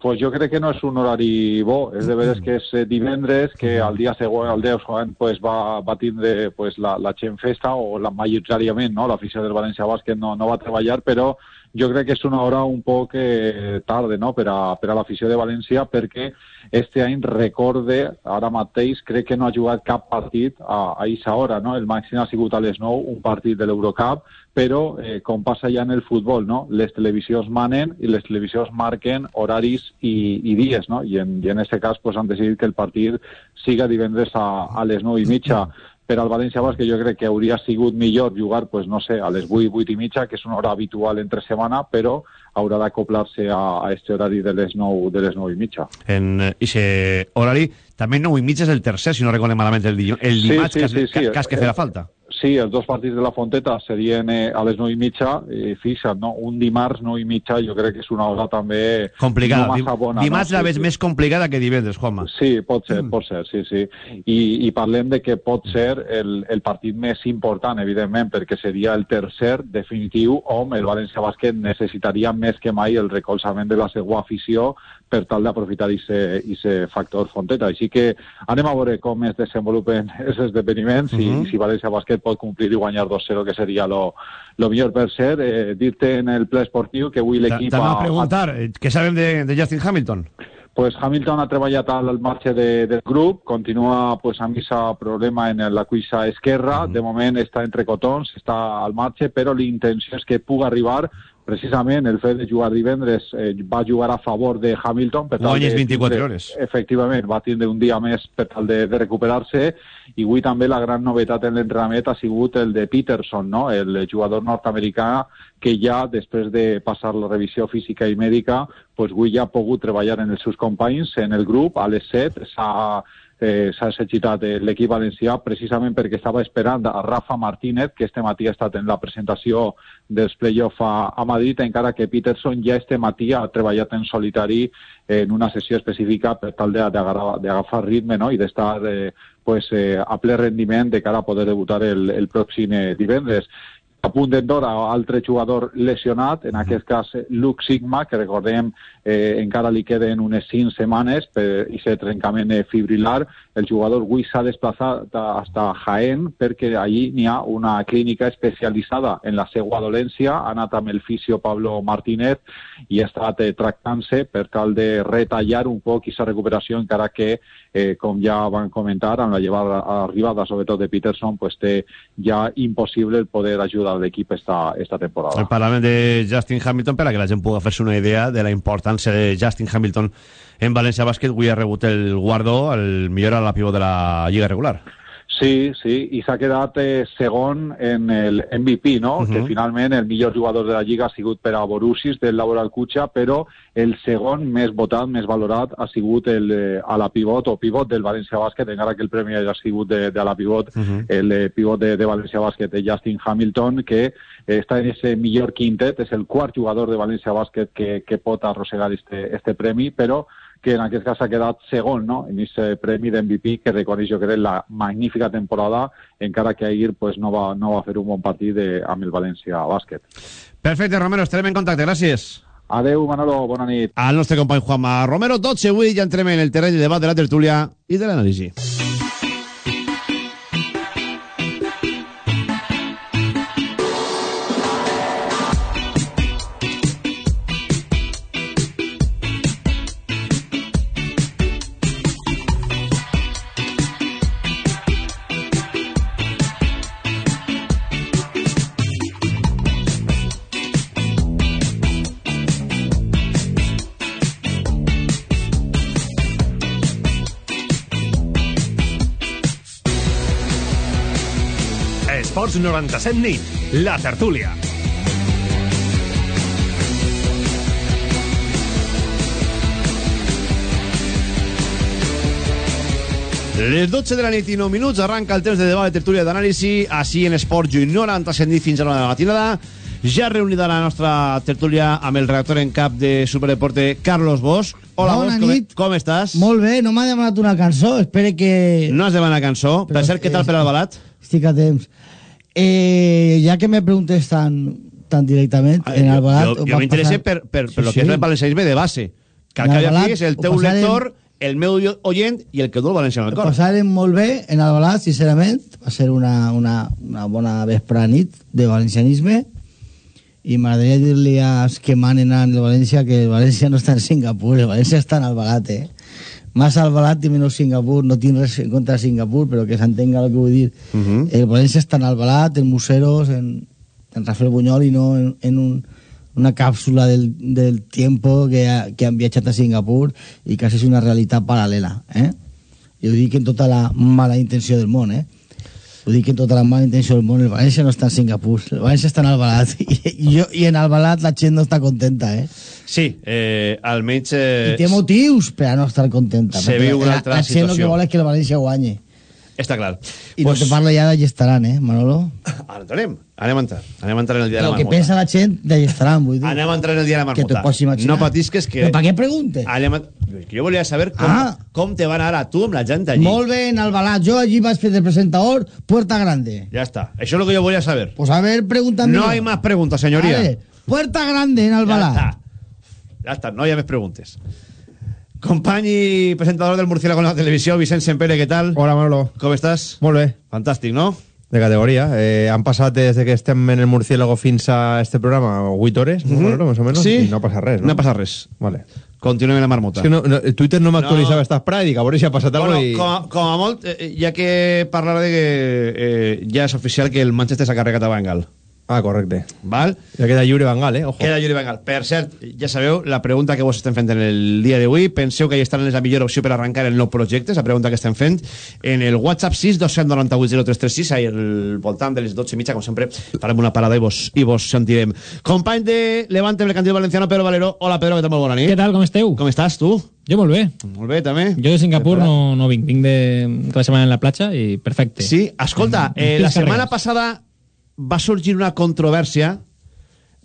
Speaker 19: Pues jo crec que no és un horari bo, és de veres que és eh, divendres, que al dia següent, al dia següent, pues, va, va tindre pues, la, la gent festa, o la majoritàriament, no? l'afició del València Bàsquet no, no va treballar, però jo crec que és una hora un poc eh, tarda no? per, a, per a l'afició de València, perquè este any recorde, ara mateix, crec que no ha jugat cap partit a, a aquesta hora, no? el màxim ha sigut a les 9, un partit de l'Eurocup, però, eh, com passa ja en el futbol, no? les televisions manen i les televisions marquen horaris i, i dies, no? I en, este cas pues, han decidit que el partit siga divendres a, a les 9 i mitja. Per al València Bàsquet jo crec que hauria sigut millor jugar, pues, no sé, a les 8, 8 i mitja, que és una hora habitual entre setmana, però haurà d'acoplar-se a, a este horari de les 9, de les 9 i mitja.
Speaker 1: En aquest horari, també 9 i mitja és el tercer, si no recordem malament, el, el dimarts, que, has- que, que has que fer la falta.
Speaker 19: Sí, els dos partits de la Fonteta serien eh, a les 9 i mitja. Eh, fixa't, no? un dimarts 9 i mitja jo crec que és una hora també
Speaker 1: Complicada.
Speaker 19: no massa bona.
Speaker 1: dimarts
Speaker 19: no?
Speaker 1: la ves més complicada que divendres, Juanma.
Speaker 19: Sí, pot ser, pot ser, sí, sí. I, i parlem de que pot ser el, el partit més important, evidentment, perquè seria el tercer definitiu on el València Bàsquet necessitaria més que mai el recolzament de la seva afició per tal d'aprofitar aquest factor Fonteta. Així que anem a veure com es desenvolupen [laughs] aquests esdeveniments i
Speaker 1: Mhm.
Speaker 19: si València Bàsquet pot complir i guanyar 2-0, que seria lo, lo millor per ser. Eh, Dir-te en el ple esportiu que avui l'equip...
Speaker 1: T'anava a preguntar, eh, què sabem de, de Justin Hamilton?
Speaker 19: Pues Hamilton ha treballat al marge de, del grup, continua pues, amb aquest problema en la cuissa esquerra, de moment està entre cotons, està al marge, però l'intenció és que pugui arribar precisament el fet de jugar divendres eh, va jugar a favor de Hamilton per tal
Speaker 1: Guanyes
Speaker 19: de
Speaker 1: 24
Speaker 19: tindre-
Speaker 1: hores.
Speaker 19: efectivament, va tindre un dia més per tal de, de recuperar-se i avui també la gran novetat en l'entrenament ha sigut el de Peterson, no? el jugador nord-americà que ja després de passar la revisió física i mèdica pues, avui ja ha pogut treballar en els seus companys, en el grup, a les 7 s'ha eh, s'ha exercitat eh, l'equip valencià precisament perquè estava esperant a Rafa Martínez, que este matí ha estat en la presentació dels play-off a, a Madrid, encara que Peterson ja este matí ha treballat en solitari en una sessió específica per tal d'agafar ritme no? i d'estar eh, pues, eh, a ple rendiment de cara a poder debutar el, el pròxim eh, divendres. A punt d'endora, altre jugador lesionat, en aquest cas Luke Sigma, que recordem eh, encara li queden unes 5 setmanes per aquest trencament fibrilar. El jugador avui s'ha desplaçat hasta Jaén perquè allí n'hi ha una clínica especialitzada en la seva dolència. Ha anat amb el fisio Pablo Martínez i ha estat eh, tractant-se per tal de retallar un poc aquesta recuperació, encara que, eh, com ja van comentar, amb la llevada, arribada sobretot de Peterson, pues té ja impossible el poder ajudar l'equip esta, esta temporada.
Speaker 1: Parlàvem de Justin Hamilton per a que la gent pugui fer-se una idea de la importància de Justin Hamilton en València Bàsquet. Avui ha rebut el guardó, el millor a la pivot de la Lliga regular.
Speaker 19: Sí, sí, i s'ha quedat eh, segon en el MVP, no?
Speaker 1: Mhm.
Speaker 19: Que finalment el millor jugador de la Lliga ha sigut per a Borussis del Laboral Cucha, però el segon més votat, més valorat, ha sigut el eh, a la pivot o pivot del València Bàsquet, encara que el premi hagi sigut de, de a la pivot,
Speaker 1: Mhm.
Speaker 19: el eh, pivot de, de València Bàsquet, de Justin Hamilton, que eh, està en ese millor quintet, és el quart jugador de València Bàsquet que, que pot arrossegar este, este premi, però que en aquest cas ha quedat segon no? en aquest premi d'MVP que reconeix jo crec la magnífica temporada encara que ahir pues, no, va, no va fer un bon partit de, amb el València Bàsquet.
Speaker 1: Perfecte, Romero, estarem en contacte. Gràcies.
Speaker 19: Adeu, Manolo, bona nit.
Speaker 1: Al nostre company Juanma Romero, 12 avui ja entrem en el terreny de debat de la tertúlia i de l'anàlisi.
Speaker 20: Esports 97 nit, la tertúlia.
Speaker 1: Les 12 de la nit i 9 minuts arranca el temps de debat de tertúlia d'anàlisi així en Esport Juny 97 nit fins a la matinada ja reunida la nostra tertúlia amb el redactor en cap de Superdeporte Carlos Bosch Hola
Speaker 21: Bona
Speaker 1: Bosch, com,
Speaker 21: nit.
Speaker 1: com estàs?
Speaker 21: Molt bé, no m'ha demanat una cançó, espere que...
Speaker 1: No has demanat cançó? Per cert, què tal per Albalat?
Speaker 21: Estic a temps. Eh, ja que me preguntes tan, tan directament, en Albalat...
Speaker 1: Jo, jo m'interessa per, per, per
Speaker 21: Sí,
Speaker 1: lo que
Speaker 21: sí.
Speaker 1: és el valencianisme de base. Que al
Speaker 21: En
Speaker 1: cap i a
Speaker 21: Albalat
Speaker 1: fi és el teu lector, el meu oient i el que du el valencià en el cor.
Speaker 21: passarem molt bé en Albalat, sincerament. Va ser una, una, una bona vespre nit de valencianisme i m'agradaria dir-li als que manen en València que el València no està en Singapur, el València està en Albalat, eh? Más Albalat i menys Singapur, no tinc res en contra de Singapur, però que s'entenga el que vull dir.
Speaker 1: Mhm.
Speaker 21: El València està en Albalat, en Museros, en, en Rafael Buñol i no en, en un, una càpsula del, del tiempo que, ha, que han viatjat a Singapur i que és una realitat paral·lela. Eh? Ho dic en tota la mala intenció del món, eh? Ho dic en tota la mala intenció del món. El València no està en Singapur, el València està en Albalat. I, [laughs] i, jo, i en Albalat la gent no està contenta, eh?
Speaker 1: Sí, eh, almenys... Eh,
Speaker 21: I té motius per a no estar contenta.
Speaker 1: se viu una
Speaker 21: la-
Speaker 1: altra
Speaker 21: la gent el que
Speaker 1: situació.
Speaker 21: vol és que el València guanyi.
Speaker 1: Està clar.
Speaker 21: I pues... no te parlo ja d'Allestaran, eh, Manolo?
Speaker 1: Ara entrarem. Anem a entrar. Anem a entrar en el dia de
Speaker 21: El
Speaker 1: la
Speaker 21: que
Speaker 1: marmota.
Speaker 21: pensa la gent d'Allestaran, vull dir.
Speaker 1: Anem a entrar en el dia de la
Speaker 21: Que
Speaker 1: marmota.
Speaker 21: t'ho pots imaginar.
Speaker 1: No patisques que...
Speaker 21: Però per què preguntes?
Speaker 1: Anem a... que Jo volia saber com,
Speaker 21: Ah.
Speaker 1: com te van anar a tu amb la gent allí.
Speaker 21: Molt bé, en Albalat. Jo allí vaig fer de presentador, Puerta Grande.
Speaker 1: Ya está. Eso es lo que yo volia saber.
Speaker 21: Pues a ver, pregúntame.
Speaker 1: No hay más preguntas, señoría.
Speaker 21: Vale. Puerta Grande en Albalat.
Speaker 1: Ya está. Ya está, no hi ha més preguntes. Company i presentador del Murciélago en la televisió, Vicent Sempere, què tal?
Speaker 22: Hola, Manolo.
Speaker 1: Com estàs?
Speaker 22: Molt bé.
Speaker 1: Fantàstic, no?
Speaker 23: de categoria. Eh, han passat des de que estem en el Murciélago fins a este programa 8 hores,
Speaker 1: Mhm.
Speaker 23: Manolo, més o menys?
Speaker 1: Sí.
Speaker 23: I no passa res, no?
Speaker 1: No passa res.
Speaker 23: Vale.
Speaker 1: Continuem la marmota.
Speaker 23: És que no, no, Twitter no m'actualitzava
Speaker 1: No.
Speaker 23: no. esta prada i dic, a veure si ha passat
Speaker 1: Bueno,
Speaker 23: alguna i...
Speaker 1: com, a, com a molt, eh, ja que parlar de que eh, ja és oficial que el Manchester s'ha carregat a Bengal.
Speaker 23: Ah, correcte.
Speaker 1: Val?
Speaker 23: Ja queda lliure Bengal, eh? Ojo.
Speaker 1: Queda Yuri Bengal. Per cert, ja sabeu, la pregunta que vos estem fent en el dia d'avui, penseu que hi estan és la millor opció per arrencar el nou projecte, la pregunta que estem fent, en el WhatsApp 6 298 0336, ahí al voltant de les 12 i mitja, com sempre, farem una parada i vos, i vos sentirem. Company de Levante, Mercantil Valenciano, Pedro Valero. Hola, Pedro, què tal? Molt bona nit.
Speaker 24: Què tal, com esteu?
Speaker 1: Com estàs, tu?
Speaker 24: Jo molt bé.
Speaker 1: Molt bé, també.
Speaker 24: Jo de Singapur no, no vinc, vinc de tota la setmana en la platja i perfecte.
Speaker 1: Sí, escolta, eh, la setmana passada va sorgir una controvèrsia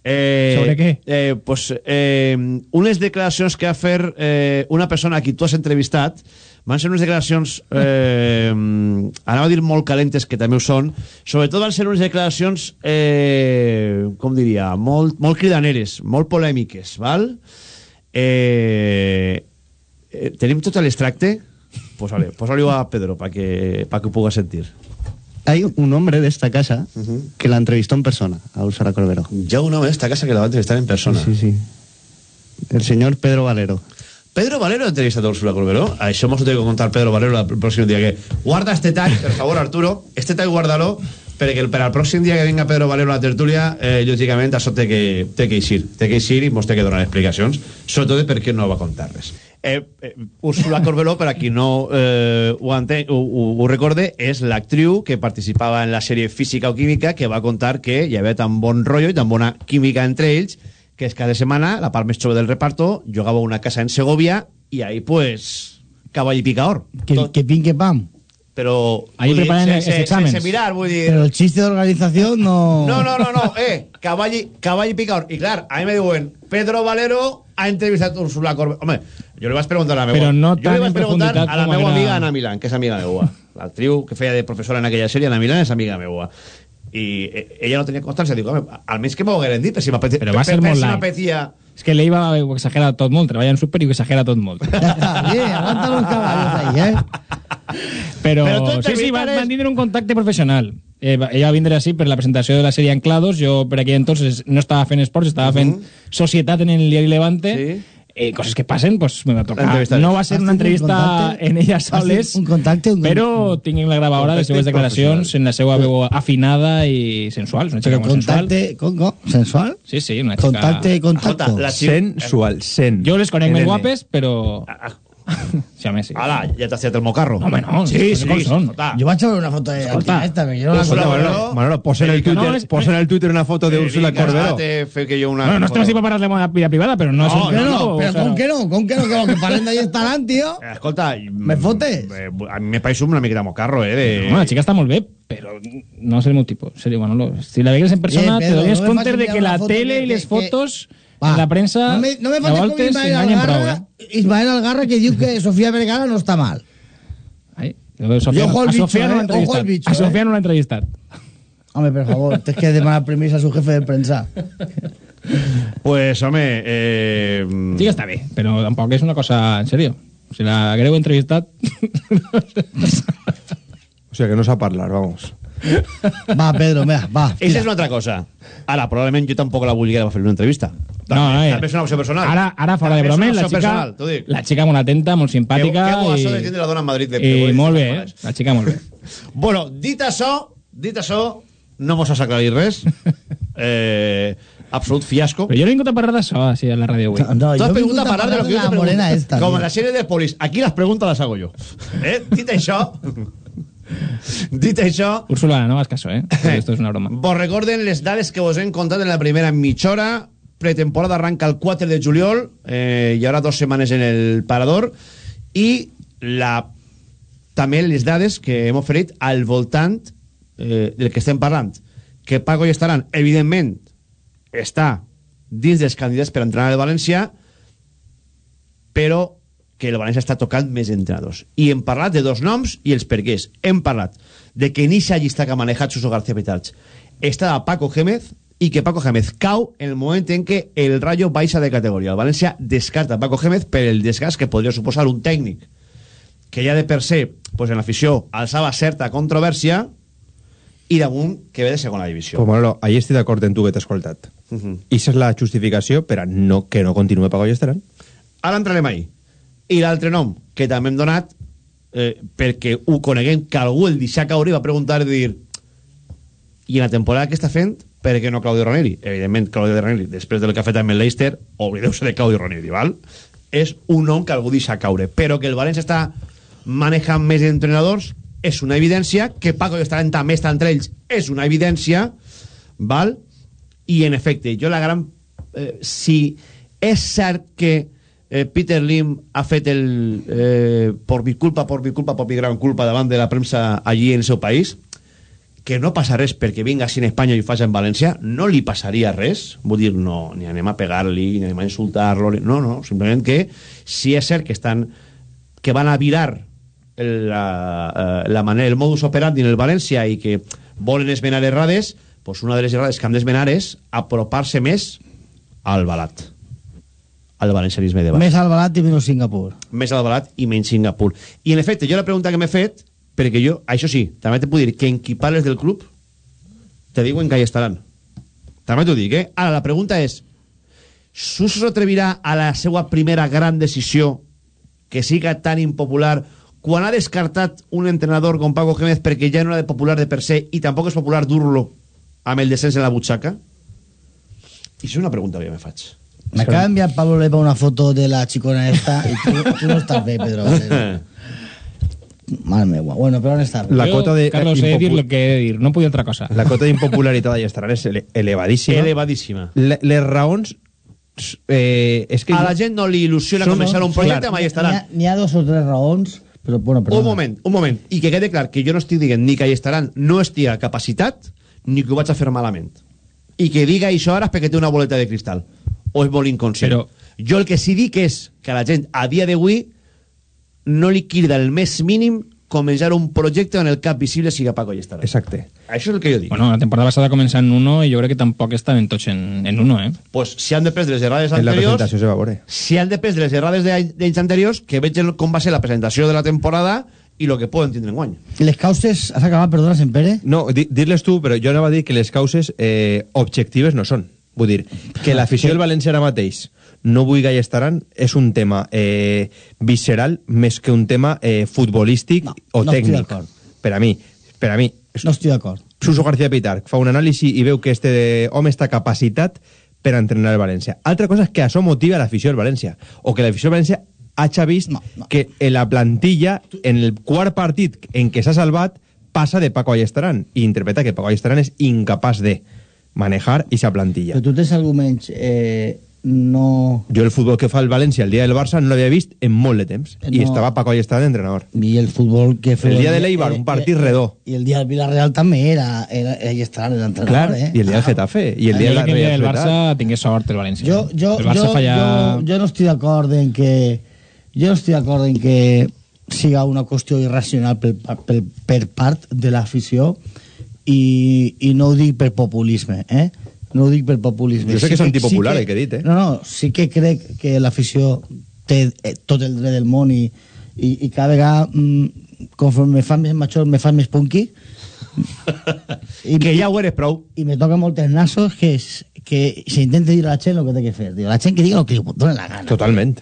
Speaker 1: eh,
Speaker 24: Sobre què?
Speaker 1: Eh, pues, eh, unes declaracions que va fer eh, una persona a qui tu has entrevistat. Van ser unes declaracions eh, anava a dir molt calentes que també ho són. Sobretot van ser unes declaracions eh, com diria? Molt, molt cridaneres, molt polèmiques val? Eh, eh, tenim tot l'extracte? Posa-li posa a Pedro para que, pa que ho puga sentir
Speaker 22: Hay un hombre de esta casa que la entrevistó en persona, a Úrsula Corberó.
Speaker 1: Ya un hombre de esta casa que la va a entrevistar en persona.
Speaker 22: Sí, sí. El señor Pedro Valero.
Speaker 1: Pedro Valero ha entrevistado a Úrsula Corberó. A eso hemos tenido que contar Pedro Valero el próximo día. Que guarda este tag, por favor, Arturo. Este tag guárdalo, pero que para el próximo día que venga Pedro Valero a la tertulia, eh, lógicamente, això té que, té que eixir. Té que eixir i mos té que donar explicacions, sobretot de per què no va contar res. Eh, eh, Úrsula Corberó, per a qui no eh, ho, enten, ho, ho, ho recorde, és l'actriu que participava en la sèrie Física o Química que va contar que hi havia tan bon rotllo i tan bona química entre ells que és cada setmana la part més jove del reparto jugava a una casa en Segovia i ahí pues cavall i picaor
Speaker 21: Que, que pin que pam.
Speaker 1: Però
Speaker 21: Ahí
Speaker 1: vull dir,
Speaker 21: preparan
Speaker 1: sense,
Speaker 21: els exàmens.
Speaker 1: sense mirar vull dir
Speaker 21: Pero el chiste de organización no...
Speaker 1: no, no, no, no, eh, cavall, i- cavall i picaor. I clar, a mi me diuen, Pedro Valero ha entrevistat Úrsula Corberó. Home, jo li vaig preguntar a la meva...
Speaker 24: Però no
Speaker 1: jo li vaig preguntar a la meva amiga Ana Milán, que és amiga meua. L'actriu que feia de professora en aquella sèrie, Ana Milán, és amiga meua. I eh, ella no tenia constància. Dic, home, almenys que m'ho hagueren dit, per si m'apetia...
Speaker 24: Però va ser
Speaker 1: per
Speaker 24: molt
Speaker 1: si.
Speaker 24: És que l'Eiva ho exagera tot molt, treballa en súper i ho exagera tot molt. [laughs]
Speaker 21: Sí, aguanta los caballos ahí, ¿eh?
Speaker 24: Però,
Speaker 21: Però tu
Speaker 24: sí, sí, van, van tindre un contacte professional. Eh, va- ella va vindre així per la presentació de la sèrie Anclados. Jo, per aquell entonces, no estava fent esports, estava fent societat en el diari Levante. Sí. Eh, coses que passen, pues me va tocar. No va ser
Speaker 21: Has
Speaker 24: una entrevista
Speaker 21: contacte?
Speaker 24: en
Speaker 21: tingut
Speaker 24: soles,
Speaker 21: un contacte, un-
Speaker 24: però tinc la gravadora de les
Speaker 21: Contacte
Speaker 24: seues declaracions en la seva veu afinada i sensual. Una xica
Speaker 21: Pero
Speaker 24: molt sensual.
Speaker 21: contacte, con, con, sensual.
Speaker 24: Sí, sí, una xica...
Speaker 21: Contacte,
Speaker 24: la xica-
Speaker 23: Sensual, sen.
Speaker 24: Jo les conec més guapes, però... [laughs] Sí, home, sí.
Speaker 1: Ala, ja t'has tirat el mocarro.
Speaker 24: Home, no,
Speaker 1: sí,
Speaker 24: sí, com són.
Speaker 21: Yo voy a echar una foto de
Speaker 24: Escolta.
Speaker 21: esta, que no la
Speaker 1: Úrsula
Speaker 21: conozco.
Speaker 1: Corberó.
Speaker 23: Manolo, posa en el Twitter,
Speaker 24: No, és-
Speaker 23: posa en el Twitter una foto de Úrsula Corberó.
Speaker 1: Fer que jo una...
Speaker 24: Bueno, no estem així per parlar de la vida privada, però no, és
Speaker 21: No,
Speaker 24: un
Speaker 21: no, no,
Speaker 24: sea,
Speaker 21: con que no, con que no, que lo que parlen d'ahí estaran, tío.
Speaker 1: Eh, Escolta...
Speaker 21: Me fotes?
Speaker 1: Eh, a mi me pareix una miqueta mocarro, eh? De...
Speaker 24: No, la chica està molt bé, però no és el meu tipus. En serio, Manolo. Si la veigues en persona,
Speaker 21: Eh,
Speaker 24: te dones compte de que la tele
Speaker 21: que-
Speaker 24: i les
Speaker 21: que-
Speaker 24: fotos
Speaker 21: Va.
Speaker 24: en la premsa
Speaker 21: No me, no me com
Speaker 24: voltes
Speaker 21: Ismael
Speaker 24: prou,
Speaker 21: Algarra,
Speaker 24: eh?
Speaker 21: Ismael Algarra que diu que Sofía Vergara no està mal.
Speaker 24: Jo, Sofía,
Speaker 21: ojo al
Speaker 24: a
Speaker 21: bicho,
Speaker 24: Sofía no
Speaker 21: eh,
Speaker 24: l'ha
Speaker 21: ojo
Speaker 24: entrevistat.
Speaker 21: al bicho,
Speaker 24: a Sofía
Speaker 21: eh.
Speaker 24: no l'ha entrevistat.
Speaker 21: Hombre, por favor, tienes que demanar permiso a su jefe de prensa.
Speaker 1: Pues, home... Eh...
Speaker 24: Sí que està bé, però tampoc és una cosa... En serio. Si la greu entrevistat... [laughs]
Speaker 23: O sea, que no sap parlar, vamos. [laughs]
Speaker 21: Va, Pedro, mira, va.
Speaker 1: Esa és una altra cosa. Ara, probablement jo tampoc la volia fer una entrevista.
Speaker 24: No, eh.
Speaker 1: També és una opció personal.
Speaker 24: Ara, ara fora de
Speaker 1: També
Speaker 24: broma,
Speaker 1: una
Speaker 24: la xica,
Speaker 1: personal,
Speaker 24: la xica molt atenta, molt simpàtica.
Speaker 1: Que, que bo
Speaker 24: i,
Speaker 1: de tindre la dona en Madrid. De,
Speaker 24: i
Speaker 1: de-
Speaker 24: molt bé, eh? La xica molt bé.
Speaker 1: Bueno, dit això, dit això, no mos has aclarit res. [laughs] Eh, absolut fiasco.
Speaker 24: Però jo no he vingut a parlar d'això, així, a la ràdio avui.
Speaker 21: No,
Speaker 1: Tú
Speaker 21: yo
Speaker 1: has preguntado
Speaker 21: gusta
Speaker 1: para de lo que yo
Speaker 21: de
Speaker 1: te
Speaker 21: la
Speaker 1: pregunto.
Speaker 21: morena esta.
Speaker 1: Como
Speaker 21: tío.
Speaker 1: en la serie de Polis. Aquí las preguntas las hago yo. ¿Eh? Dit això... [laughs] [laughs] dit això...
Speaker 24: Úrsula, no hagas caso, eh? Esto es una broma. [laughs]
Speaker 1: Vos recorden les dades que vos hem contat en la primera mitja hora. Pretemporada arranca el 4 de juliol. Eh, hi haurà dues setmanes en el parador. I la, també les dades que hem oferit al voltant eh, del que estem parlant. Que Paco i estaran, evidentment, està dins dels candidats per entrenar el València, però que el València està tocant més entrenadors. I hem parlat de dos noms i els perquès. Hem parlat de que en eixa llista que ha manejat Suso García Petarch estava Paco Gémez i que Paco Gémez cau en el moment en què el Rayo baixa de categoria. El València descarta Paco Gémez per el desgast que podria suposar un tècnic que ja de per se pues en l'afició alçava certa controvèrsia i damunt que ve de segona divisió.
Speaker 23: Pues Manolo, ahí estic d'acord en tu que t'he escoltat.
Speaker 1: Uh -huh.
Speaker 23: I és la justificació per a no, que no continuï Paco Estaran.
Speaker 1: Ara entrarem ahí. I l'altre nom, que també hem donat, eh, perquè ho coneguem, que algú el deixa caure i va preguntar i dir i en la temporada que està fent, per què no Claudio Ranieri? Evidentment, Claudio Ranieri, després del que ha fet amb el Leicester, oblideu-se de Claudio Ranieri, val? És un nom que algú deixa caure, però que el València està manejant més entrenadors és una evidència, que Paco i Estaran també està entre ells és una evidència, val? I en efecte, jo la gran... Eh, si és cert que eh, Peter Lim ha fet el eh, por mi culpa, por mi culpa, por mi gran culpa davant de la premsa allí en el seu país, que no passa res perquè vinga així en Espanya i ho en València, no li passaria res. Vull dir, no, ni anem a pegar-li, ni anem a insultar-lo, no, no, simplement que si és cert que estan que van a virar la, eh, la manera, el modus operandi en el València i que volen esmenar errades, pues una de les errades que han d'esmenar és apropar-se més al balat al valencianisme de baix
Speaker 21: Més al balat i menys Singapur.
Speaker 1: més al barat i menys Singapur. I en efecte, jo la pregunta que m'he fet, perquè jo, això sí, també te puc dir que en qui parles del club, te diuen que hi estaran. També t'ho dic, eh? Ara, la pregunta és, Suso s'atrevirà a la seva primera gran decisió que siga tan impopular quan ha descartat un entrenador com Paco Gémez perquè ja no era de popular de per se i tampoc és popular dur-lo amb el descens en la butxaca? I això és una pregunta que jo me faig.
Speaker 21: M'acaba d'enviar Pablo Lepa una foto de la xicona esta i tu, tu no estàs bé, Pedro. [laughs] Mare meva. Bueno, però on estàs?
Speaker 23: La
Speaker 24: Yo,
Speaker 23: cota de-
Speaker 24: Carlos, he de decir lo que he de decir. No puedo otra cosa.
Speaker 23: La cota d'impopularitat d'Estaran és ele elevadíssima.
Speaker 1: Elevadíssima.
Speaker 23: Le, les raons... Eh, és que
Speaker 1: A la gent no li il·lusiona
Speaker 21: Són-
Speaker 1: començar un projecte,
Speaker 21: clar,
Speaker 1: mai
Speaker 21: N'hi
Speaker 1: estaran.
Speaker 21: ha, dos o tres raons, però bueno, perdona.
Speaker 1: Un moment, un moment. I que quede clar que jo no estic dient ni que hi estaran, no estic a capacitat, ni que ho vaig a fer malament. I que diga això ara és perquè té una boleta de cristal. O és molt inconscient.
Speaker 24: Però-
Speaker 1: Jo el que sí dic és que a la gent, a dia d'avui, no li crida el més mínim començar un projecte en el cap visible siga Paco i estarà.
Speaker 23: Exacte.
Speaker 1: Això és el que jo dic.
Speaker 24: Bueno, la temporada pasada comença en uno i jo crec que tampoc estaven tots en, en uno, eh?
Speaker 1: pues si han de prendre les errades
Speaker 23: En la
Speaker 1: anteriors...
Speaker 23: presentació se va veure.
Speaker 1: si han de prendre les errades d'any- d'anys anteriors, que vegin com va ser la presentació de la temporada i el que poden tindre en guany.
Speaker 21: Les causes... Has acabat, perdona, Sempere?
Speaker 23: No, di- dir-les tu, però jo anava a dir que les causes eh, objectives no són. Vull dir, que l'afició del València ara mateix no vull hi estaran és un tema eh, visceral més que un tema eh, futbolístic
Speaker 21: No,
Speaker 23: o
Speaker 21: no
Speaker 23: tècnic. Per a mi, per a mi.
Speaker 21: No estic d'acord.
Speaker 23: Suso García Pitarch fa un anàlisi i veu que este home està capacitat per a entrenar el València. Altra cosa és que això motiva l'afició del València, o que l'afició del València hagi vist
Speaker 21: No, no.
Speaker 23: que en la plantilla, en el quart partit en què s'ha salvat, passa de Paco Ayestarán i interpreta que Paco Ayestarán és incapaç de manejar esa plantilla.
Speaker 21: Però tu tens arguments eh, no...
Speaker 23: Jo el futbol que fa el València el dia del Barça no l'havia vist en molt de temps
Speaker 21: Eh,
Speaker 23: i
Speaker 21: no.
Speaker 23: estava Paco Ayestarán d'entrenador.
Speaker 21: I el futbol que feu...
Speaker 23: El dia de l'Eibar, un partit redó.
Speaker 21: I el dia del Villarreal també era... era en l'entrenador,
Speaker 23: Clar,
Speaker 21: eh?
Speaker 23: i el dia del Getafe, i el dia la
Speaker 24: el dia del
Speaker 23: Societat.
Speaker 24: Barça tingués sort el València.
Speaker 21: Jo, jo,
Speaker 24: el Barça
Speaker 21: jo,
Speaker 24: falla...
Speaker 21: jo, jo no estic d'acord en que jo no estic d'acord en que siga una qüestió irracional per, per, per part de l'afició i, i no ho dic per populisme eh? no ho dic per populisme
Speaker 23: Jo sé que és antipopular,
Speaker 21: sí
Speaker 23: el que he dit, eh?
Speaker 21: no, no, sí que crec que l'afició té eh, tot el dret del món i, i, i cada vegada mm, conforme me fa més major me fa més punky
Speaker 1: I [laughs] que ja ho eres prou.
Speaker 21: y me toca moltes nasos que, es, que se intente dir a la gent el que té que fer. Diu, la gent que diga el que li dona la gana.
Speaker 23: Totalment.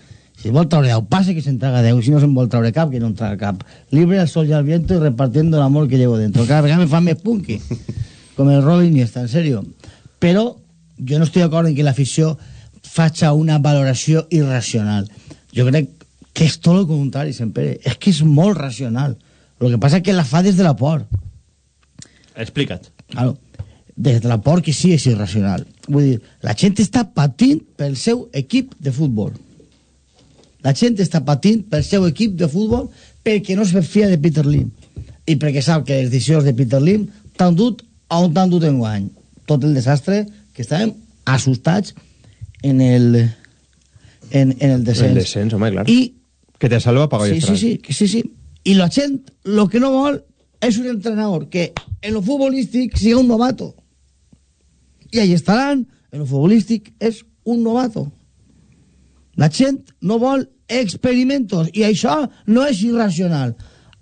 Speaker 21: Si vol treure 10 passe, que s'entraga 10. Si no se'n vol treure cap, que no en traga cap. Libre al sol y al viento y repartiendo el amor que llevo dentro. Cada vegada me fa més punky. Com el Rolling Iniesta, en serio. Però jo no estic d'acord en que l'afició faci una valoració irracional. Jo crec que és tot el contrari, sempre. És que és molt racional. El que passa és que la fa des de la por.
Speaker 1: Explica't.
Speaker 21: Claro, des de la por que sí és irracional. Vull dir, la gent està patint pel seu equip de futbol. La gent està patint pel seu equip de futbol perquè no es fia de Peter Lim i perquè sap que les decisions de Peter Lim t'han dut a on t'han dut en guany. Tot el desastre que estàvem assustats en el en, en el descens.
Speaker 23: El descens, home, clar.
Speaker 21: I
Speaker 23: Que te salva Paco
Speaker 21: Sí, sí, sí, sí, sí. I la gent lo que no vol és un entrenador que en lo futbolístic siga un novato. I ahí estaran, en lo futbolístic és un novato. La gent no vol experimentos i això no és irracional.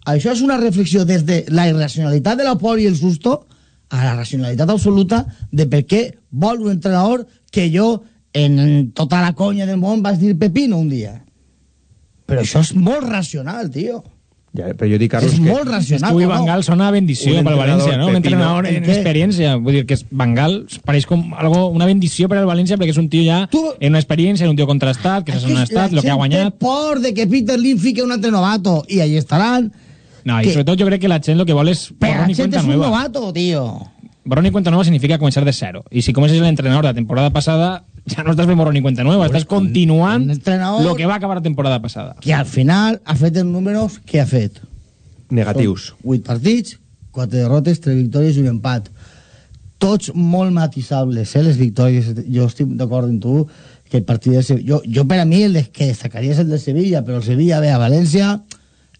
Speaker 21: Això és una reflexió des de la irracionalitat de la por i el susto a la racionalitat absoluta de per què vol un entrenador que jo, en tota la conya del món, vaig dir Pepino un dia. Però això és molt racional, tio.
Speaker 23: Ja, però jo dic, Carlos,
Speaker 21: És
Speaker 23: que...
Speaker 21: molt racional, no?
Speaker 24: Van Gaal sona a bendició per al València, no? Un entrenador en experiència. Vull dir que és Van Gaal pareix com algo, una bendició per al València perquè és un tio ja en una experiència, en un tio contrastat, que s'ha estat, el que ha guanyat.
Speaker 21: por de que Peter Lim fique un altre novato i ahí estaran.
Speaker 24: No, i
Speaker 21: que-
Speaker 24: sobretot jo crec que la gent lo que vol és
Speaker 21: Però la gent és un novato, tio.
Speaker 24: Borrón y cuenta nueva significa començar de cero. Y si comences el entrenador de la temporada ya no estás borrón y cuenta nueva, estás continuant
Speaker 21: entrenador-
Speaker 24: lo que va acabar la temporada pasada.
Speaker 21: Que al final ha fet els números que ha fet.
Speaker 23: Negatius.
Speaker 21: 8 partits, 4 derrotes, 3 victòries i un empat. Tots molt matisables, eh, les victòries. Jo estic d'acord amb tu que el partit de Sevilla... Jo, jo per a mi el que destacaria és el de Sevilla, però el Sevilla ve a València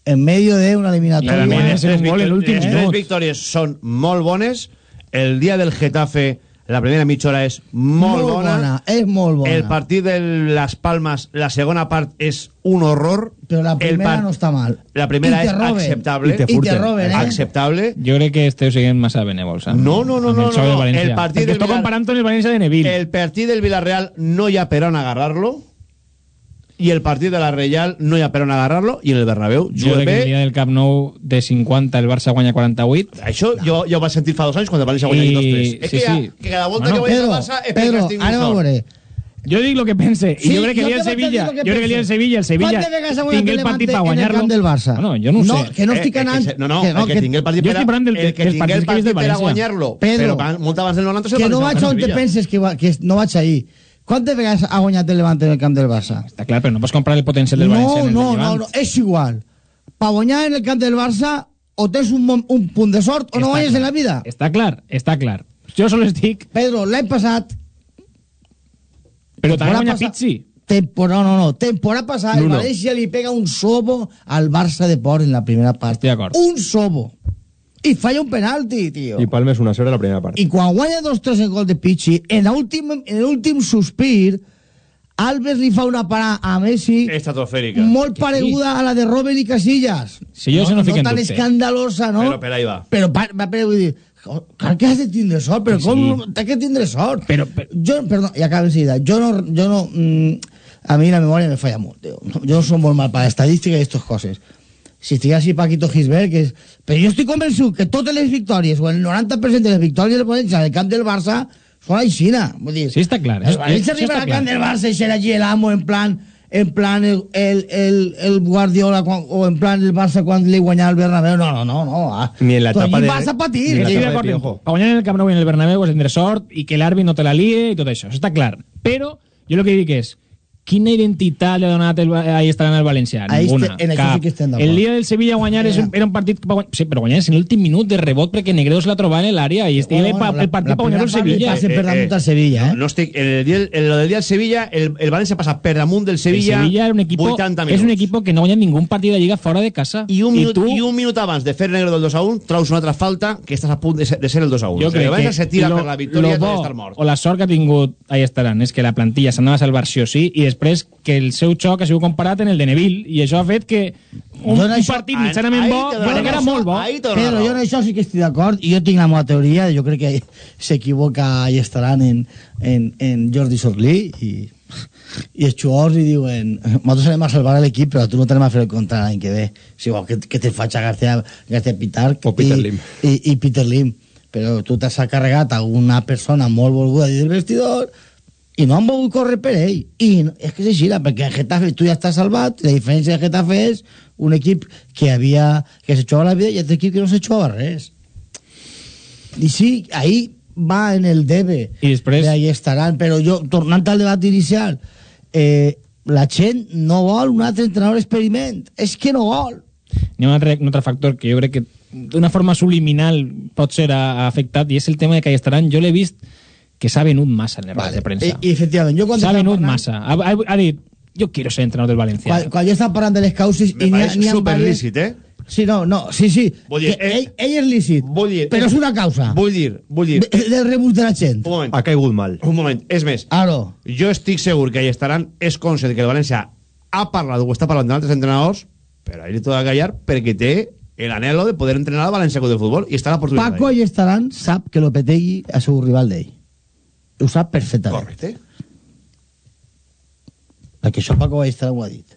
Speaker 21: en medio de una eliminatòria.
Speaker 1: Les, les, les tres victòries són molt bones. El dia del Getafe, la primera mitja hora és molt,
Speaker 21: Molt
Speaker 1: bona.
Speaker 21: bona, és molt bona.
Speaker 1: El partit de Las Palmas, la segona part és un horror.
Speaker 21: Però la primera
Speaker 1: par-
Speaker 21: no està mal.
Speaker 1: La primera és
Speaker 21: roben.
Speaker 1: acceptable.
Speaker 21: I te I te roben, eh?
Speaker 1: Acceptable.
Speaker 24: Jo crec que esteu siguent massa benèvols. Eh?
Speaker 1: No, no, no,
Speaker 24: Amb
Speaker 1: no,
Speaker 24: el
Speaker 1: no, no. El partit
Speaker 24: Perquè
Speaker 1: del Villar-
Speaker 24: comparant con el València de Neville.
Speaker 1: El partit del Villarreal no hi ha per on agarrar-lo. I el partit de la Reial no hi ha per on agarrar-lo. I en el Bernabéu
Speaker 24: Jo crec que el dia del Camp Nou de 50 el Barça guanya 48.
Speaker 1: Això jo, jo ho vaig sentir fa dos anys quan el València guanya
Speaker 24: I-
Speaker 1: 2-3. És
Speaker 24: sí,
Speaker 1: que,
Speaker 24: sí.
Speaker 1: que cada volta
Speaker 24: Bueno,
Speaker 1: que guanya el
Speaker 21: Pedro,
Speaker 1: Barça és
Speaker 21: Pedro.
Speaker 24: Jo dic lo que pense.
Speaker 21: Sí,
Speaker 24: I jo crec que el dia
Speaker 21: dir
Speaker 24: Sevilla,
Speaker 21: lo que
Speaker 24: jo crec que el dia. Sevilla, el Sevilla tingui el partit per
Speaker 21: en
Speaker 24: guanyar-lo.
Speaker 21: del Barça?
Speaker 24: No, jo no ho
Speaker 21: No,
Speaker 24: sé.
Speaker 21: que no estic
Speaker 1: eh,
Speaker 21: anant...
Speaker 1: que se- no, no,
Speaker 21: que
Speaker 1: el que tingui el partit per a-
Speaker 24: del-
Speaker 1: el que tingui el
Speaker 24: partits que he vist
Speaker 1: partit
Speaker 24: del
Speaker 1: per a
Speaker 24: València.
Speaker 1: guanyar-lo.
Speaker 21: Pedro,
Speaker 1: Però va- molt abans del 90
Speaker 21: que no
Speaker 1: València
Speaker 21: vaig on te
Speaker 1: Sevilla.
Speaker 21: penses que, va, que no vaig ahir. Quantes vegades ha guanyat el Levante en el camp del Barça?
Speaker 24: Està clar, però no pots comprar el potencial del València
Speaker 21: No,
Speaker 24: en el
Speaker 21: no,
Speaker 24: del
Speaker 21: no,
Speaker 24: Llevant.
Speaker 21: no, és igual. Per guanyar en el camp del Barça o tens un, un punt de sort o no
Speaker 24: Està
Speaker 21: guanyes
Speaker 24: clar.
Speaker 21: en la vida.
Speaker 24: Està clar, està clar. Jo solo estic...
Speaker 21: Pedro, l'any passat...
Speaker 24: Però també
Speaker 21: temporada
Speaker 24: guanya
Speaker 21: passa-
Speaker 24: Pizzi.
Speaker 21: Temporada, no, no, temporada passada el
Speaker 24: No, no.
Speaker 21: València li pega un sobo al Barça de Port en la primera part.
Speaker 24: Estic d'acord.
Speaker 21: Un sobo. I falla un penalti, tio.
Speaker 23: I Palmes una 0 a la primera part.
Speaker 21: I quan guanya 2-3 en gol de Pichi, en l'últim sospir, Alves li fa una parada a Messi
Speaker 1: Estratosfèrica.
Speaker 21: molt pareguda a la de Robben i Casillas.
Speaker 24: Si jo no fico en
Speaker 21: tan
Speaker 24: dubte.
Speaker 21: escandalosa, no?
Speaker 1: Però per ahí va.
Speaker 21: Però, pa, va, però vull dir, clar que has de tindre sort, però
Speaker 24: Sí.
Speaker 21: com t'has que tindre sort?
Speaker 24: Però, però
Speaker 21: Jo, perdó, i acabo enseguida, jo no, jo no, mm, a mi la memòria me falla molt, tio. Jo no soy molt mal para estadística i estas coses. Si estic així Paquito Gisbert, que és... Però jo estic convençut que totes les victòries, o el 90% de les victòries del València del camp del Barça, són aixina. Vull dir,
Speaker 24: Sí, està clar.
Speaker 21: el
Speaker 24: Això-
Speaker 21: València arriba
Speaker 24: està
Speaker 21: al camp del Barça i serà allí el amo en plan en plan el, el, el, el Guardiola quan, o en plan el Barça quan li guanyava el Bernabéu no, no, no, no ah.
Speaker 23: Ni en la etapa de-
Speaker 21: vas a patir
Speaker 23: ni en la de
Speaker 24: guanyar en el Camp Nou i en el Bernabéu de tindre sort i que l'àrbit no te la lie i tot això. Això està clar. Però jo el que dic és quina identitat li ha donat el, ahí estaran al València?
Speaker 21: Ahí
Speaker 24: Ninguna.
Speaker 21: este- en això sí que estem d'acord.
Speaker 24: El dia del Sevilla guanyar és un, era un partit que va guanyar, sí, però guanyar en l'últim minut de rebot perquè Negredo se la trobava en l'àrea i estigui
Speaker 21: Bueno, bueno,
Speaker 24: el partit
Speaker 21: la-
Speaker 24: per
Speaker 21: la
Speaker 24: guanyar el Sevilla.
Speaker 21: passa per damunt al Sevilla, eh?
Speaker 1: No estic, en, el dia, en lo del dia del Sevilla, el, el València passa per damunt del Sevilla,
Speaker 24: el Sevilla era un equipo,
Speaker 1: 80
Speaker 24: és
Speaker 1: minuts.
Speaker 24: un equipo que no guanya ningún partit de Lliga fora de casa.
Speaker 1: I un, minut,
Speaker 24: tu,
Speaker 1: I un minut abans de fer negre del 2 a 1, traus una altra falta que estàs a punt de ser, de ser el 2 a 1.
Speaker 24: Jo
Speaker 1: O sigui,
Speaker 24: crec
Speaker 1: el València
Speaker 24: que
Speaker 1: se tira
Speaker 24: lo-
Speaker 1: per la victòria i
Speaker 24: bo
Speaker 1: estar mort.
Speaker 24: o la sort que ha tingut ahí estaran és que la plantilla s'anava a salvar sí o sí i després que el seu xoc ha sigut comparat en el de Neville i això ha fet que un, un
Speaker 21: això-
Speaker 24: partit
Speaker 1: ahí-
Speaker 24: mitjanament
Speaker 1: ahí
Speaker 24: bo però
Speaker 21: en
Speaker 24: que era molt bo.
Speaker 21: Pedro, jo en això sí que estic d'acord i jo tinc la meva teoria, jo crec que s'equivoca i estaran en, en, en Jordi Sorlí i, i els jugadors li diuen nosaltres anem a salvar l'equip però tu no t'anem a fer el contra l'any que ve. Si vol que, que te faig a García, García Pitar
Speaker 23: O Peter
Speaker 21: i,
Speaker 23: Lim.
Speaker 21: i, i Peter Lim. Però tu t'has carregat a una persona molt volguda dins del vestidor i no han volgut córrer per ell. I és que és així, perquè el Getafe tu ja estàs salvat, la diferència del Getafe és un equip que havia que se jugava la vida i altre equip que no se jugava res. I sí, ahí va en el debe.
Speaker 24: I després-
Speaker 21: ahí estaran, però jo, tornant al debat inicial eh, la gent no vol un altre entrenador experiment. És que no vol.
Speaker 24: Hi ha un altre, un altre factor que jo crec que d'una forma subliminal pot ser afectat i és el tema de que hi estaran. Jo l'he vist que s'ha venut massa en les rodes de premsa
Speaker 21: I, i efectivament, jo quan
Speaker 24: s'ha venut
Speaker 21: parlant-
Speaker 24: massa ha, ha, ha dit jo quiero ser entrenador del Valencia
Speaker 21: quan, quan jo estava parlant de les causes
Speaker 1: Me
Speaker 21: i
Speaker 1: pareix superlícit, eh?
Speaker 21: Sí, no, no, sí, sí.
Speaker 1: Vull dir,
Speaker 21: que
Speaker 1: eh,
Speaker 21: ell, ell és lícit,
Speaker 1: Vull dir...
Speaker 21: però és una causa
Speaker 1: Vull dir, vull dir...
Speaker 21: de- del rebús de la gent.
Speaker 1: Un moment,
Speaker 23: Ha caigut mal.
Speaker 1: un moment. És més,
Speaker 21: Aro,
Speaker 1: jo estic segur que hi estaran és conscient que el València ha parlat o està parlant d'altres entrenadors però ell tot ha callar perquè té el anhelo de poder entrenar al València Club de Futbol i està l'oportunitat.
Speaker 21: Paco Ayestarán sap que Lopetegui és un rival d'ell. Ho sap perfectament.
Speaker 1: Correcte.
Speaker 21: Perquè això Paco Ayestarán ho ha dit.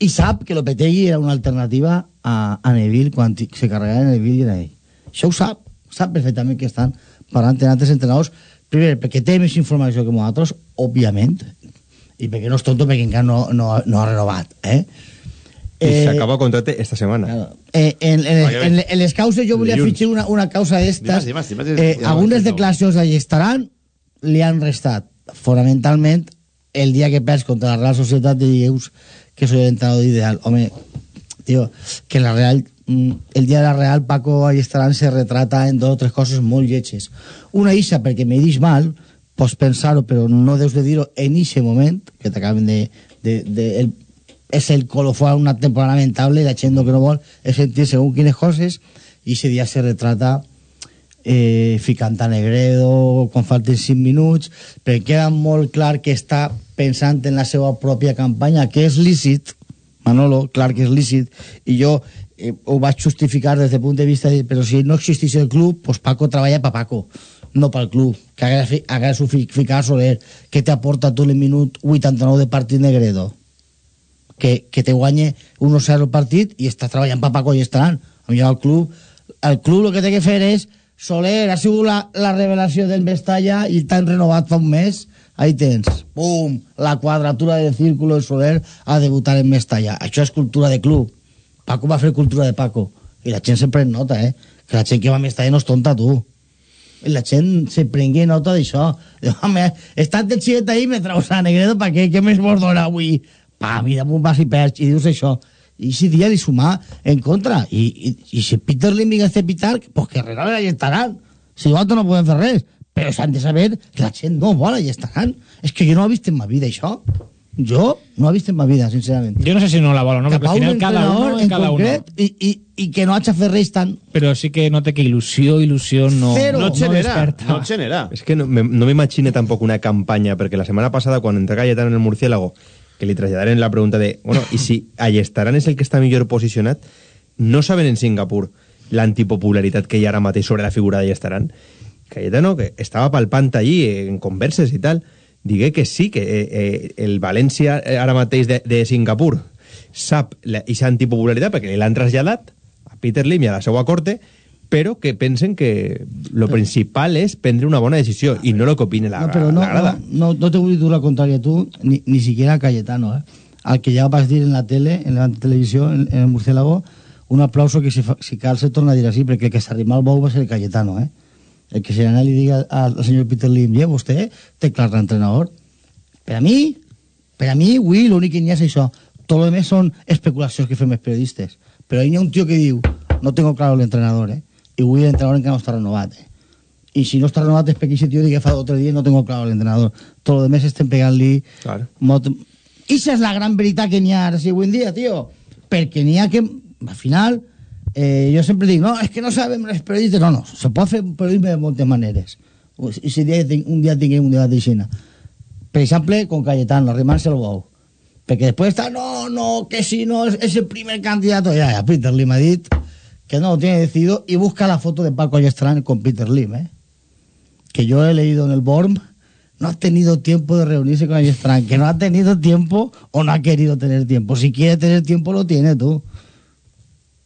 Speaker 21: I sap que Lopetegui era una alternativa a, a Neville quan se carregava Neville i era ell. Això ho sap. Sap perfectament que estan parlant amb altres entrenadors. Primer, perquè té més informació que nosaltres, òbviament, i perquè no és tonto perquè encara no, no, no ha renovat. Eh?
Speaker 23: I
Speaker 21: Eh,
Speaker 23: s'acaba el contracte esta setmana.
Speaker 21: Eh, en, en,
Speaker 23: Vaya
Speaker 21: en, en les causes jo volia
Speaker 23: Dilluns.
Speaker 21: afegir una, una causa d'estes.
Speaker 1: Dimarts, dimarts, dimarts,
Speaker 21: Eh, algunes declaracions d'allí estaran li han restat fonamentalment el dia que perds contra la Real Societat i dius que soy el entrenador ideal. Home, tío, que la Real mm, el dia de la Real Paco Allestaran se retrata en dos o tres coses molt lletges. Una isa perquè me dis mal, pots pensar-ho, però no deus de dir-ho en ese moment, que t'acaben de... de, de el, és el colofó una temporada lamentable i la gent lo que no vol és sentir según quines coses i ese dia se retrata eh, ficant a Negredo quan falten 5 minuts però queda molt clar que està pensant en la seva pròpia campanya que és lícit, Manolo, clar que és lícit i jo eh, ho vaig justificar des del punt de vista de, però si no existís el club, pues Paco treballa per Paco no pel club, que hagués, hagués fi- ficar Soler, que t'aporta tu el minut 89 de partit Negredo que, que te guanye 1-0 el partit i està treballant per Paco i estaran millor el club el club el que té que fer és Soler ha sigut la, la revelació del Mestalla i t'han renovat fa un mes. Ahí tens, pum, la quadratura del círculo de Soler a debutar en Mestalla. Això és cultura de club. Paco va fer cultura de Paco. I la gent se pren nota, eh que la gent que va a Mestalla no és tonta, tu. I la gent se prengué nota d'això. Home, estat de xiquet ahí me traus a Negredo pa què, què més vols donar avui pa, mira, un vas i perds i dius això i si dia li sumar en contra i, i, i si Peter Lim vinga a fer pitar pues que regalen estaran si nosaltres no podem fer res però s'han de saber que la gent no vol allà estaran és que jo no ho he vist en ma vida això jo no ho he vist en ma vida sincerament
Speaker 24: Yo no sé si no la bola, ¿no? Porque
Speaker 21: Cap a
Speaker 24: al final cada uno
Speaker 21: en
Speaker 24: cada uno.
Speaker 21: concret i, i, i que no haig de fer res tan
Speaker 24: Pero sí que note que ilusión, ilusión no,
Speaker 21: Cero.
Speaker 1: No et genera,
Speaker 24: desperta.
Speaker 1: no et genera.
Speaker 23: Es que no, me- no m'imagine tampoc una campanya, perquè la setmana passada, quan entré Cayetano en el Murciélago, que li traslladaren la pregunta de, bueno, i si Allestaran és el que està millor posicionat, no saben en Singapur l'antipopularitat que hi ha ara mateix sobre la figura d'Allestaran? Cayetano, que estava palpant allí eh, en converses i tal, digué que sí, que eh, eh, el València eh, ara mateix de, de Singapur sap aquesta antipopularitat perquè l'han traslladat a Peter Lim i a la seva corte, però que pensen que lo principal és prendre una bona decisió i no lo que opine la,
Speaker 21: no, però no,
Speaker 23: la grada.
Speaker 21: no, no, no te vull dir la contrària a tu, ni, ni siquiera a Cayetano, eh? Al que ja vas dir en la tele, en la televisió, en, en el Murciélago, un aplauso que si, si cal se torna a dir així, perquè el que s'arrima al bou va ser el Cayetano, eh? El que se n'anà li diga al senyor Peter Lim, ja, vostè té clar l'entrenador. Per a mi, per a mi, avui, l'únic que n'hi ha és això. Tot lo demás són especulacions que fem els periodistes. Però hi ha un tio que diu, no tengo claro l'entrenador, eh? I avui l'entrenador encara no està renovat, eh? Y si no está renovado es porque ese tío diga fa otro día no tengo claro el entrenador. Todo lo demás estem pegant-li...
Speaker 23: Claro.
Speaker 21: Mot... Esa és la gran veritat que n'hi ha ara sí, avui en dia, tio. Perquè n'hi ha que, al final, eh, jo sempre dic, no, és que no sabem els periodistes. No, no, se pot fer periodisme de moltes maneres. I si un dia tinguem un debat d'aixina. Per exemple, con Cayetano, arrimant-se el bou. Perquè després està, no, no, que si no es, es el primer candidato. Ya, ya, Peter Lim ha dit que no lo tiene decidido y busca la foto de Paco Ayestran con Peter Lim, ¿eh? Que yo he leído en el BORM, no ha tenido tiempo de reunirse con Ayestran, que no ha tenido tiempo o no ha querido tener tiempo. Si quiere tener tiempo, lo tiene tú.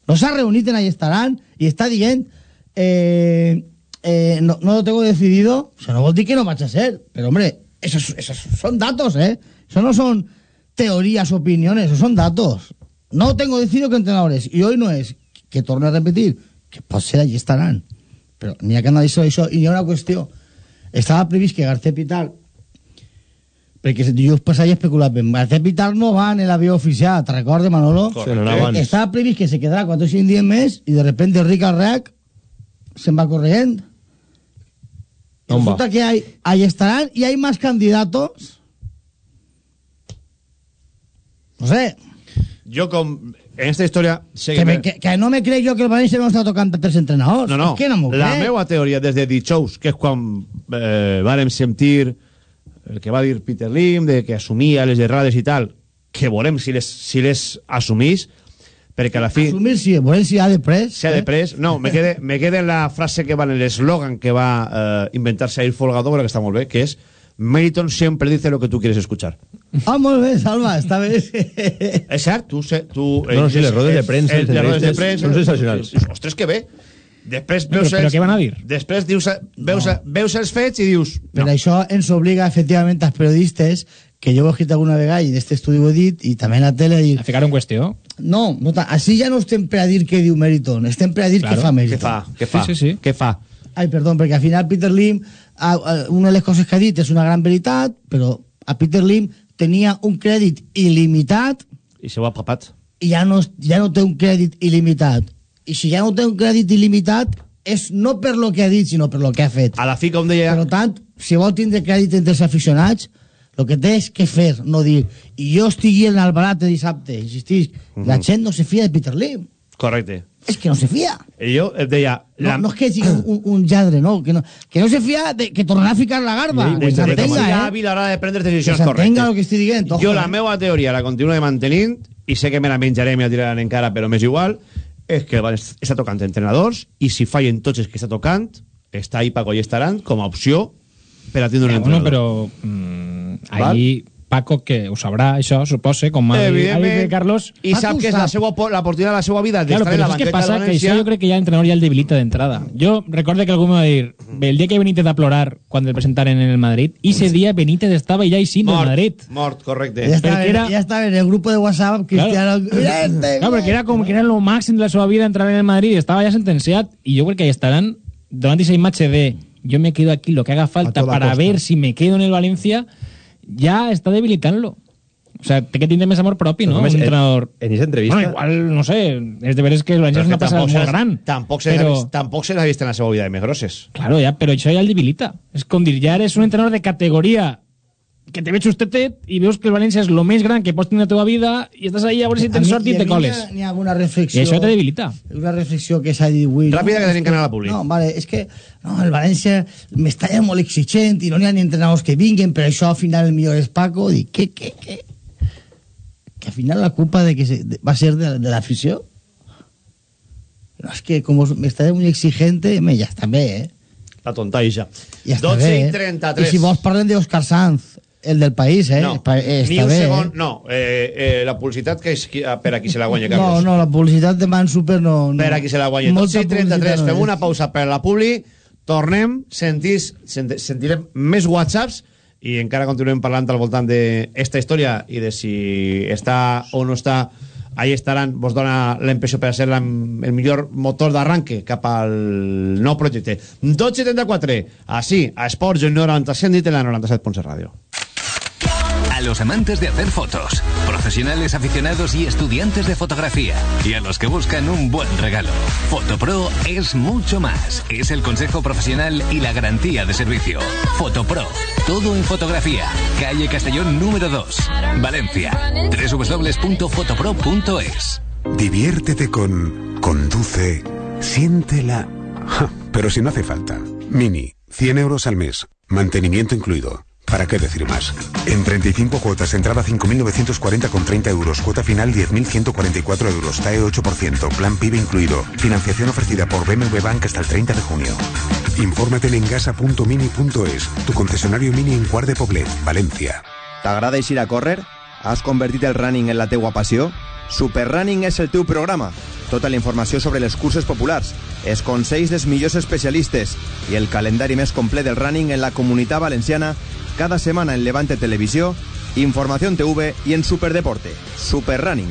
Speaker 21: No s'ha reunit en Ayestarán i està dient eh, eh, no, lo tengo decidido, això no vol dir que no vaig a ser, però hombre, esos, esos son datos, ¿eh? Eso no son teorías, opiniones, eso son datos. No tengo decidido qué entrenadores, y hoy no es, que torne a repetir, que pot ser allí estaran, però n'hi ha que analitzar això, i hi ha una qüestió. Estava previst que García Pitar perquè dijous passat ja especulaven García Pitar no va en l'avió oficial te'n recordes Manolo?
Speaker 23: Abans.
Speaker 21: estava previst que se quedara 4 o 5 dies més i de repente Ric Arrac se'n va corrent y
Speaker 23: On va?
Speaker 21: resulta que hay, ahí estarán y hay más candidatos no sé
Speaker 1: Jo, com en esta història... sé
Speaker 21: que,
Speaker 1: me-
Speaker 21: que, que no me crec jo que el València no està tocant a tres entrenadors
Speaker 1: No, no.
Speaker 21: és que no
Speaker 1: la meva teoria des de dijous, que és quan eh, vàrem sentir el que va dir Peter Lim, de que assumia les errades i tal, que veurem si les, si les assumís, perquè a la fi...
Speaker 21: Assumir si, veurem si ha de pres.
Speaker 1: Se ha de pres. No, me quede, [laughs] me quede la frase que va en el eslogan que va eh, inventarse ahí Folgado, que está muy bien, que es Meriton siempre dice lo que tú quieres escuchar.
Speaker 21: Ah, molt bé, Salva, està bé.
Speaker 1: És cert, tu... Se, tu
Speaker 23: No, no, sí, les rodes de premsa, les
Speaker 1: rodes de premsa...
Speaker 23: són sensacionals.
Speaker 1: Ostres, que bé. Després
Speaker 24: Però-
Speaker 1: veus,
Speaker 24: però
Speaker 1: els,
Speaker 24: què van a dir?
Speaker 1: Després dius, veus, veus els fets i dius...
Speaker 21: Però això ens obliga, efectivament, als periodistes, que jo ho he escrit alguna vegada, i en este estudi ho he dit, i també en la tele, a dir...
Speaker 24: A ficar en qüestió.
Speaker 21: No, no així ja no estem per a dir què diu Meriton, estem per a dir
Speaker 1: Claro,
Speaker 21: què fa Meriton.
Speaker 1: què fa, què fa,
Speaker 24: Sí, sí, sí.
Speaker 1: què fa.
Speaker 21: Ai, perdó, perquè al final Peter Lim, a, a, una de les coses que ha dit és una gran veritat, però a Peter Lim tenia un crèdit il·limitat
Speaker 1: I se ho ha papat.
Speaker 21: i ja no, ja no té un crèdit il·limitat. I si ja no té un crèdit il·limitat, és no per lo que ha dit, sinó per lo que ha fet.
Speaker 1: A la fi, com deia...
Speaker 21: Per tant, si vol tindre crèdit entre els aficionats, el que té és que fer, no dir i jo estigui en el barat de dissabte, insistís, la gent no se fia de Peter Lim.
Speaker 1: Correcte.
Speaker 21: És que no se fia.
Speaker 1: I jo et deia...
Speaker 21: No, no és que sigui un, un lladre, no. Que, no. que no se fia de, que tornarà a ficar la garba.
Speaker 1: de,
Speaker 21: que
Speaker 1: de,
Speaker 21: s'entenga,
Speaker 1: ja
Speaker 21: eh?
Speaker 1: a l'hora de prendre
Speaker 21: Que
Speaker 1: decisions
Speaker 21: s'entenga
Speaker 1: correctes.
Speaker 21: el que estic dient.
Speaker 1: Jo la meva teoria la continuo mantenint i sé que me la menjaré i me la tiraran en cara, però m'és igual, és que està tocant entrenadors i si fallen tots els que està tocant, està ahí Paco i estaran com a opció per a tindre un
Speaker 24: Ja, bueno,
Speaker 1: entrenador.
Speaker 24: però mm, ahí Paco, que ho sabrà, això, supose, com ha dit,
Speaker 1: Evidentment.
Speaker 24: Carlos...
Speaker 1: I sap que és la seva por- l'oportunitat de la seva vida
Speaker 24: Claro,
Speaker 1: d'estar en
Speaker 24: pero
Speaker 1: la
Speaker 24: es que
Speaker 1: banqueta
Speaker 24: pasa
Speaker 1: de
Speaker 24: que
Speaker 1: València.
Speaker 24: això jo crec que ja l'entrenador ja el debilita d'entrada. Jo recuerdo que algú me va dir, el dia que Benítez a plorar quan el presentaren en el Madrid, i ese dia Benítez estava ja així en el Madrid.
Speaker 1: mort, correcte.
Speaker 21: Ja estava,
Speaker 24: Perquè era-
Speaker 21: ja estava en el grup de WhatsApp Cristiano... [laughs]
Speaker 24: Claro, porque era como que era lo máximo de la seva vida entrar en el Madrid y estaba ya sentenciat y yo creo que ahí estarán durante ese match de yo me quedo aquí lo que haga falta para
Speaker 21: costa.
Speaker 24: ver si me quedo en el Valencia ya está debilitándolo. O sea, té que tindre més amor propi, no?
Speaker 23: Però,
Speaker 24: Un
Speaker 23: només,
Speaker 24: entrenador...
Speaker 23: En esa entrevista...
Speaker 24: Bueno, igual, no sé, és de veres que el Valencia és
Speaker 1: Però
Speaker 24: una
Speaker 1: és que
Speaker 24: passada
Speaker 1: tampoc
Speaker 24: molt
Speaker 1: se-
Speaker 24: gran.
Speaker 1: Tampoc se,
Speaker 24: però...
Speaker 1: però... tampoc se l'ha vist en la seva vida de més grosses.
Speaker 24: Claro, ya, pero això ja el debilita. És com dir, ja eres un entrenador de categoria que te veig justetet i veus que el València és lo més gran que pots tenir a la teva vida i estàs ahí a veure si tens sort i te coles.
Speaker 21: N'hi ha, alguna reflexió...
Speaker 24: I això te debilita.
Speaker 21: Una reflexió que s'ha dit avui...
Speaker 1: Ràpida, que
Speaker 21: És
Speaker 1: tenim que anar a la publi.
Speaker 21: No, vale, és que no, el València m'està ja molt exigent i no n'hi ha ni entrenadors que vinguen, però això al final el millor és Paco. Dic, què, què, què? Que al final la culpa de que se, de, va ser de, de l'afició? No, és que com m'està molt exigente, me, ja està bé, eh?
Speaker 1: La tontaïja.
Speaker 21: Ja està
Speaker 1: 12
Speaker 21: bé,
Speaker 1: i
Speaker 21: eh?
Speaker 1: 33.
Speaker 21: I si vols parlem d'Òscar Sanz, el del país, eh?
Speaker 1: No,
Speaker 21: eh,
Speaker 1: ni
Speaker 21: està
Speaker 1: un
Speaker 21: bé,
Speaker 1: segon,
Speaker 21: eh?
Speaker 1: no. Eh, eh, la publicitat que és ah, per a qui se la guanya,
Speaker 21: No,
Speaker 1: Carlos.
Speaker 21: no, la publicitat de Man Super no... no.
Speaker 1: Per a qui se la guanya.
Speaker 21: Molta
Speaker 1: 12 i 33,
Speaker 21: publicitat no
Speaker 1: fem una pausa per la publi, tornem, sentís, sent, sentirem més whatsapps i encara continuem parlant al voltant d'esta història i de si està o no està ahí estaran, vos dona l'impressió per a ser la, el millor motor d'arranque cap al nou projecte. 12.74, així, a Esports 97 dit en la 97.7 Ràdio.
Speaker 25: Los amantes de hacer fotos, profesionales aficionados y estudiantes de fotografía, y a los que buscan un buen regalo. Fotopro es mucho más. Es el consejo profesional y la garantía de servicio. Fotopro, todo en fotografía. Calle Castellón número 2, Valencia. www.fotopro.es.
Speaker 26: Diviértete con Conduce, siéntela. Pero si no hace falta. Mini, 100 euros al mes, mantenimiento incluido. ¿Para qué decir más? En 35 cuotas, entrada 5.940 con 30 euros, cuota final 10.144 euros, TAE 8%, plan PIB incluido. Financiación ofrecida por BMW Bank hasta el 30 de junio. Infórmate en engasa.mini.es, tu concesionario Mini en Quart de Poblet, Valencia.
Speaker 27: T'agrada eixir a córrer? Has convertit el running en la teua passió? Superrunning és el teu programa. Tota la informació sobre les curses populars, els consells dels millors especialistes i el calendari més complet del running en la comunitat valenciana cada setmana en Levante Televisió, Informació en TV i en Superdeporte. Superrunning.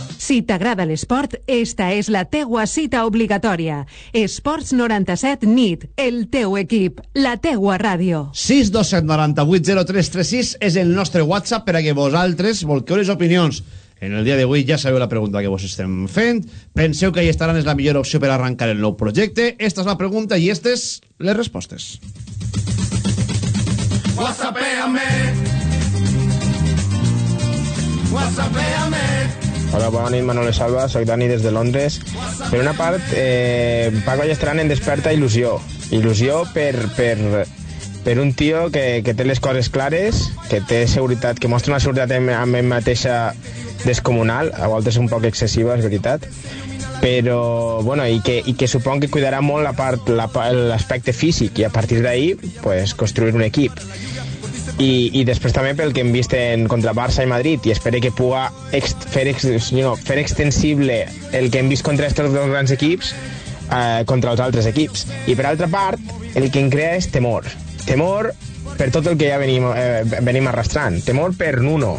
Speaker 28: Si t'agrada l'esport, esta és la teua cita obligatòria. Esports 97 NIT, el teu equip, la teua ràdio.
Speaker 1: 627 98 0336 és el nostre WhatsApp per a que vosaltres volqueu les opinions. En el dia d'avui ja sabeu la pregunta que vos estem fent. Penseu que estaran és la millor opció per arrencar el nou projecte? Esta és la pregunta i estes les respostes.
Speaker 7: Whatsappéame. Whatsappéame.
Speaker 29: Hola, bona nit, Manolo Salva, soc Dani des de Londres. Per una part, eh, Paco Allestran en desperta il·lusió. Il·lusió per, per, per un tio que, que té les coses clares, que té seguretat, que mostra una seguretat en, en ell mateixa descomunal, a voltes un poc excessiva, és veritat, però, bueno, i que, i que supon que cuidarà molt la part, la, l'aspecte físic i a partir d'ahí, pues, construir un equip i, i després també pel que hem vist en contra Barça i Madrid i espero que puga ex, fer, ex, no, fer extensible el que hem vist contra aquests dos grans equips eh, contra els altres equips. I per altra part el que em crea és temor. Temor per tot el que ja venim, eh, venim arrastrant. Temor per Nuno.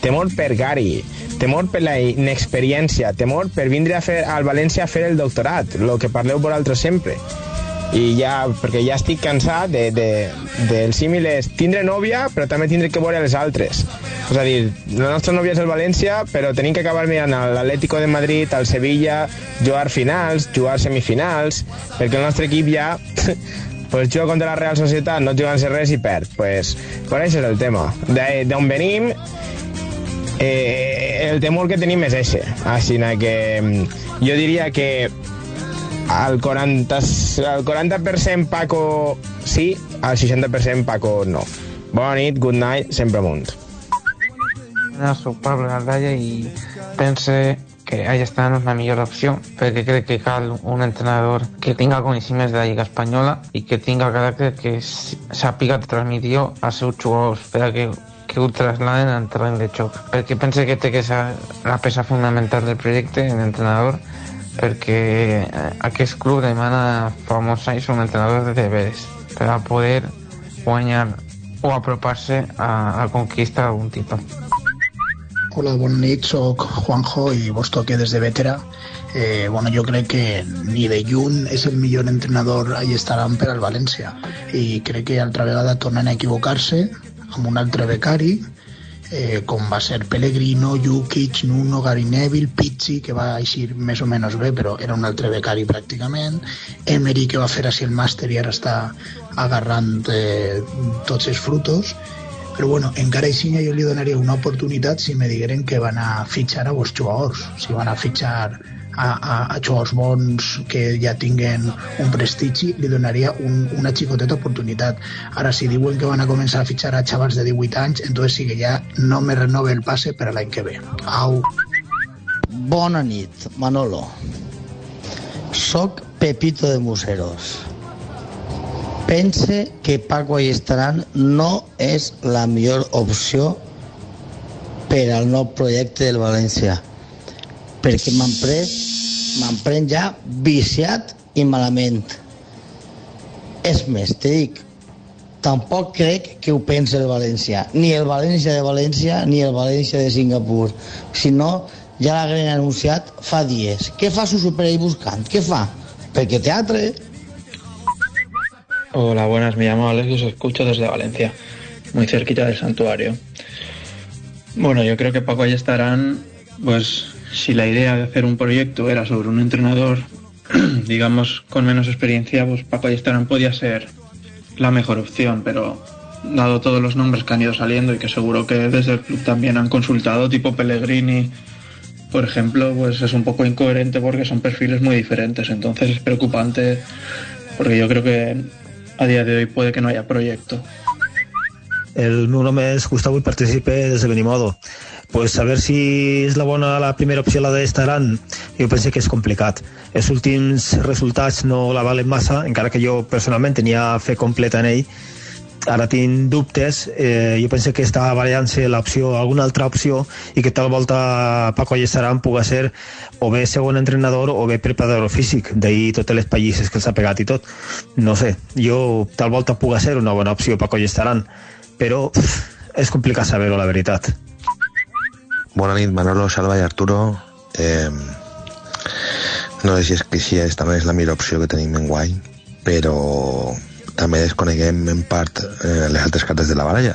Speaker 29: Temor per Gary. Temor per la inexperiència. Temor per vindre a fer al València a fer el doctorat. El que parleu vosaltres sempre i ja, perquè ja estic cansat de, de, del símil és tindre nòvia però també tindre que veure les altres. És a dir, la nostra nòvia és el València però tenim que acabar mirant l'Atlético de Madrid al Sevilla, jugar finals jugar semifinals, perquè el nostre equip ja [laughs] pues juga contra la Real Societat no jugant res i perd. Pues, per això és el tema. D'on venim eh, el temor que tenim és ese així que mm, jo diria que al 40, al 40% Paco sí, al 60% Paco no. Bona nit, good night, sempre amunt.
Speaker 30: Jo soc Pablo Naldalla i pense que està no és la millor opció perquè crec que cal un entrenador que tinga coneixements de la Lliga Espanyola i que tinga caràcter que sàpiga transmissió als seus jugadors per a que, ho trasladen en terreny de xoc perquè pense que té que ser la peça fonamental del projecte en l'entrenador perquè eh, aquest club demana fa molts anys un entrenador de deberes per a poder guanyar o apropar-se a la conquista d'algun títol.
Speaker 14: Hola, bona nit, sóc Juanjo i vos toque des de Vetera. Eh, bueno, jo crec que ni de lluny és el millor entrenador ahí estaran per al València i crec que altra vegada tornen a equivocar-se amb un altre becari eh, com va ser Pellegrino, Jukic, Nuno, Gary Neville, Pizzi, que va eixir més o menys bé, però era un altre becari pràcticament, Emery, que va fer així el màster i ara està agarrant eh, tots els frutos, però bueno, encara així jo li donaria una oportunitat si me digueren que van a fitxar a vos jugadors, si van a fitxar a, a, a jugadors bons que ja tinguen un prestigi, li donaria un, una xicoteta oportunitat. Ara, si diuen que van a començar a fitxar a xavals de 18 anys, entonces sí que ja no me renove el passe per a l'any que ve. Au.
Speaker 21: Bona nit, Manolo. Soc Pepito de Museros. Pense que Paco Ayestarán no és la millor opció per al nou projecte del València perquè m'han pres m'han pres ja viciat i malament és més, te dic tampoc crec que ho pense el València ni el València de València ni el València de Singapur si no, ja l'hagueren anunciat fa dies què fa Susu per buscant? què fa? perquè teatre
Speaker 31: Hola, buenas, me llamo Alex y os escucho desde Valencia, muy cerquita del santuario. Bueno, yo creo que Paco ahí estarán, pues si la idea de hacer un proyecto era sobre un entrenador, [clears throat] digamos, con menos experiencia, pues Paco Ayestarán podía ser la mejor opción, pero dado todos los nombres que han ido saliendo y que seguro que desde el club también han consultado, tipo Pellegrini, por ejemplo, pues es un poco incoherente porque son perfiles muy diferentes, entonces es preocupante porque yo creo que a día de hoy puede que no haya proyecto.
Speaker 32: El meu nom és Gustavo i participe des de Benimodo. Pues saber si és la bona la primera opció la d'Estaran, jo penso que és complicat. Els últims resultats no la valen massa, encara que jo personalment tenia fe completa en ell, ara tinc dubtes, eh, jo penso que està variant-se l'opció, alguna altra opció, i que tal volta Paco Allestaran pugui ser o bé segon entrenador o bé preparador físic, d'ahir totes les pallisses que els ha pegat i tot. No sé, jo tal volta pugui ser una bona opció Paco Allestaran, però és complicat saber-ho, la veritat.
Speaker 33: Bona nit, Manolo, Salva i Arturo. Eh, no sé si és que així és, també és la millor opció que tenim en guany, però també desconeguem en part eh, les altres cartes de la baralla.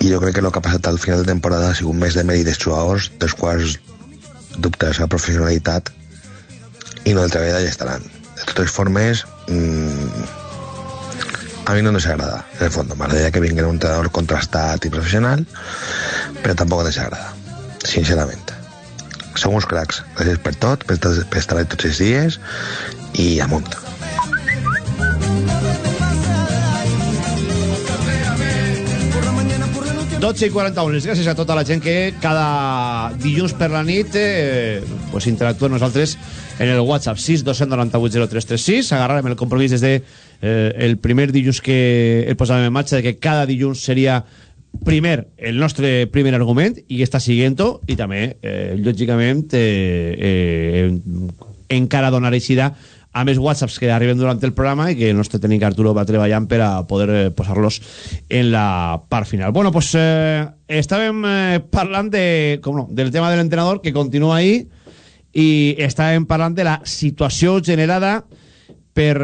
Speaker 33: I jo crec que el que ha passat al final de temporada ha sigut més de mèrit dels jugadors, dels quals dubta la seva professionalitat i no del treball d'allà estaran. De totes formes, mmm, a mi no ens agrada, en el fons. M'agradaria que vingui un entrenador contrastat i professional, però tampoc ens agrada, sincerament. Som uns cracs. Gràcies per tot, per, estar- tots els dies i amunt.
Speaker 1: 12 i 41. Les gràcies a tota la gent que cada dilluns per la nit eh, pues interactua amb nosaltres en el WhatsApp 6 298 0336. Agarrarem el compromís des de eh, el primer dilluns que el posàvem en marxa de que cada dilluns seria primer el nostre primer argument i està siguent-ho i també, eh, lògicament eh, eh, encara donar a més whatsapps que arriben durant el programa i que el nostre tècnic Arturo va treballant per a poder eh, posar-los en la part final. Bueno, pues eh, estàvem eh, de, no, del tema de l'entrenador que continua ahí i estàvem parlant de la situació generada per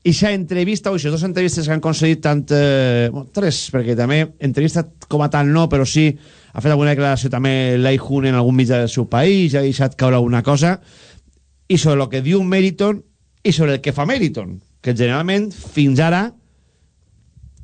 Speaker 1: aquesta entrevista o aquestes dues entrevistes que han concedit tant eh, bueno, tres, perquè també entrevista com a tal no, però sí ha fet alguna declaració també Lai Hun en algun mitjà del seu país, ha deixat caure alguna cosa i sobre el que diu Meriton i sobre el que fa Meriton que generalment fins ara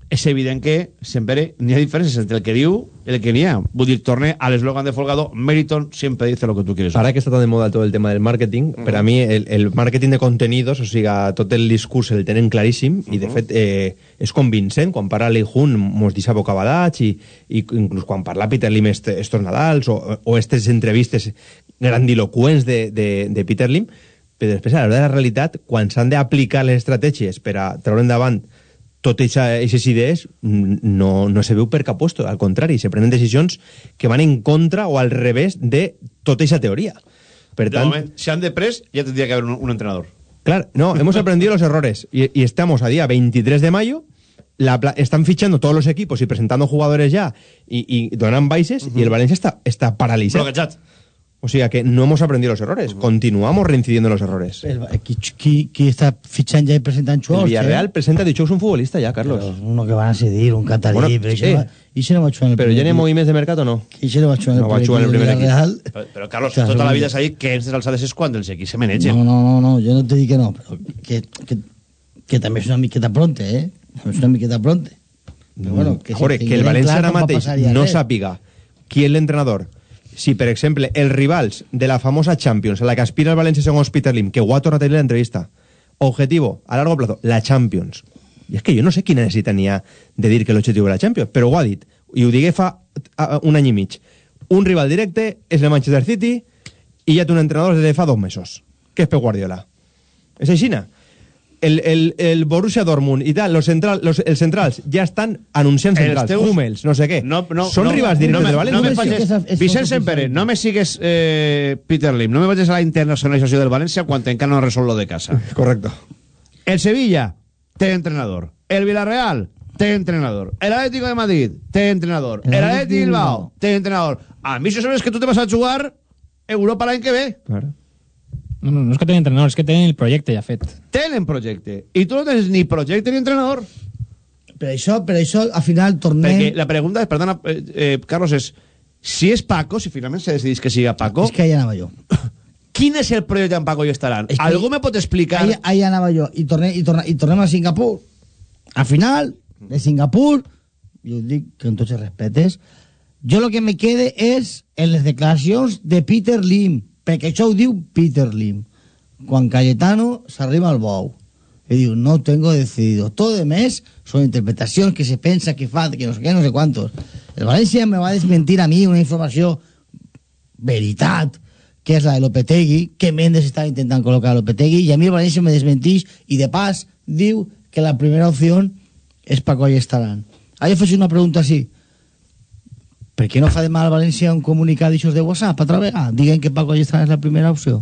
Speaker 1: és evident que sempre n'hi ha diferències entre el que diu i el que n'hi ha. Vull dir, torne a l'eslògan de Folgado, Meriton siempre dice lo que tú quieres.
Speaker 23: Ahora que está tan de moda todo el tema del marketing, per a mi el, el marketing de contenidos, o sigui, tot el discurs el tenen claríssim i de fet eh, és convincent quan parla Lei Hun mos deixa bocabadats i, i inclús quan parla Peter Lim est, estos Nadals o, o estes entrevistes grandiloquents de, de, de Peter Lim però després a l'hora de la realitat quan s'han d'aplicar les estratègies per a treure endavant totes aquestes idees mm, no, no se veu per cap puesto, al contrari, se prenen decisions que van en contra o al revés de tota aquesta teoria. Per
Speaker 1: de
Speaker 23: tant,
Speaker 1: moment, si han de pres, ya tendría que haber un, un entrenador.
Speaker 23: Claro, no, hemos [laughs] aprendido los errores y, y estamos a día 23 de mayo, la, están fichando todos los equipos y presentando jugadores ya y, y donan bases y el Valencia está, está paralizado.
Speaker 1: Bloquejat.
Speaker 23: O sea que no hemos aprendido los errores, continuamos reincidiendo en los errores.
Speaker 21: El, qui, qui, qui està fitxant ja i presentant
Speaker 23: El
Speaker 21: jugadors?
Speaker 23: Villarreal presenta de hecho un futbolista ya, Carlos.
Speaker 21: Uno que van a cedir, un catarí,
Speaker 23: Bueno,
Speaker 21: però
Speaker 23: sí.
Speaker 21: això no, i això no va jugar en el
Speaker 23: Pero ya
Speaker 21: primer
Speaker 23: ni
Speaker 21: equip.
Speaker 23: movimientos de mercado no.
Speaker 21: I això no va jugar en el
Speaker 23: No va
Speaker 21: primer
Speaker 23: jugar en el
Speaker 21: equip
Speaker 23: primer
Speaker 21: del
Speaker 23: equip.
Speaker 21: Villarreal.
Speaker 1: Però, però Carlos,
Speaker 21: Clar,
Speaker 1: tota la
Speaker 21: segurament.
Speaker 1: vida s'ha dit que aquestes alçades és quan els equips se menegen.
Speaker 21: No, no, no, no, jo no te dic que no, però que, que, que també és una miqueta pronte, eh? És una miqueta pronte. Però bueno, que,
Speaker 23: Joder,
Speaker 21: se
Speaker 23: que el
Speaker 21: tingueren
Speaker 23: Valencia
Speaker 21: clar
Speaker 23: ara
Speaker 21: com va
Speaker 23: mateix
Speaker 21: passar ja
Speaker 23: no
Speaker 21: res.
Speaker 23: sàpiga qui és l'entrenador si, per exemple, els rivals de la famosa Champions la que aspira el València segons Peter Lim, que ho ha tornat a en l'entrevista, objetivo a largo plazo, la Champions. I és que jo no sé quina necessitat n'hi ha de dir que l'objectiu és la Champions, però ho ha dit, i ho digué fa un any i mig. Un rival directe és el Manchester City i ja té un entrenador des de fa dos mesos, que és Pep Guardiola. És així, ¿no? El, el, el Borussia Dortmund i tal, los, central, los els centrals ja estan anunciant centrals,
Speaker 1: teus-
Speaker 23: Hummels, no sé què.
Speaker 1: No, no,
Speaker 23: Són
Speaker 1: no,
Speaker 23: rivals directes
Speaker 1: no, me-
Speaker 23: de València.
Speaker 1: No me facis,
Speaker 21: és- molt
Speaker 1: Sempere, no me sigues eh, Peter Lim, no me vayas a la internacionalització del València quan encara no resol lo de casa. [laughs]
Speaker 23: Correcto.
Speaker 1: El Sevilla té entrenador. El Villarreal té entrenador. El Atlético de Madrid té entrenador. El Atlético de Bilbao té entrenador. A mi això sabes que tu te vas a jugar Europa l'any que ve.
Speaker 23: Claro.
Speaker 24: No, no, no és que tenen entrenador, és que tenen el projecte ja fet.
Speaker 1: Tenen projecte. I tu no tens ni projecte ni entrenador.
Speaker 21: Per això, per això, al final, tornem...
Speaker 1: Perquè la pregunta és, perdona, eh, eh, Carlos, és si és Paco, si finalment se decidís que siga Paco,
Speaker 21: És que allà anava jo. [coughs]
Speaker 1: quin és el projecte amb Paco i estaran?
Speaker 21: És que-
Speaker 1: Algú me pot explicar...
Speaker 21: Ahí, ahí anava jo. I tornem, i, tornem, I tornem a Singapur. Al final, de Singapur, jo dic que amb tots els respetes, jo el que me quede és en les declaracions de Peter Lim, perquè això ho diu Peter Lim. Quan Cayetano s'arriba al bou i diu, no tengo decidido. Todo de més són interpretacions que se pensa que fa, que no sé què, no sé quantos. El València me va desmentir a mi una informació veritat, que és la de Lopetegui, que Mendes està intentant col·locar a Lopetegui, i a mi el València me desmentix, i de pas diu que la primera opció és Paco Allestaran. Ara jo faig una pregunta així. Per què no fa demà al València un comunicat d'aixòs de WhatsApp altra vegada? Diguen que Paco Allestaran és la primera opció.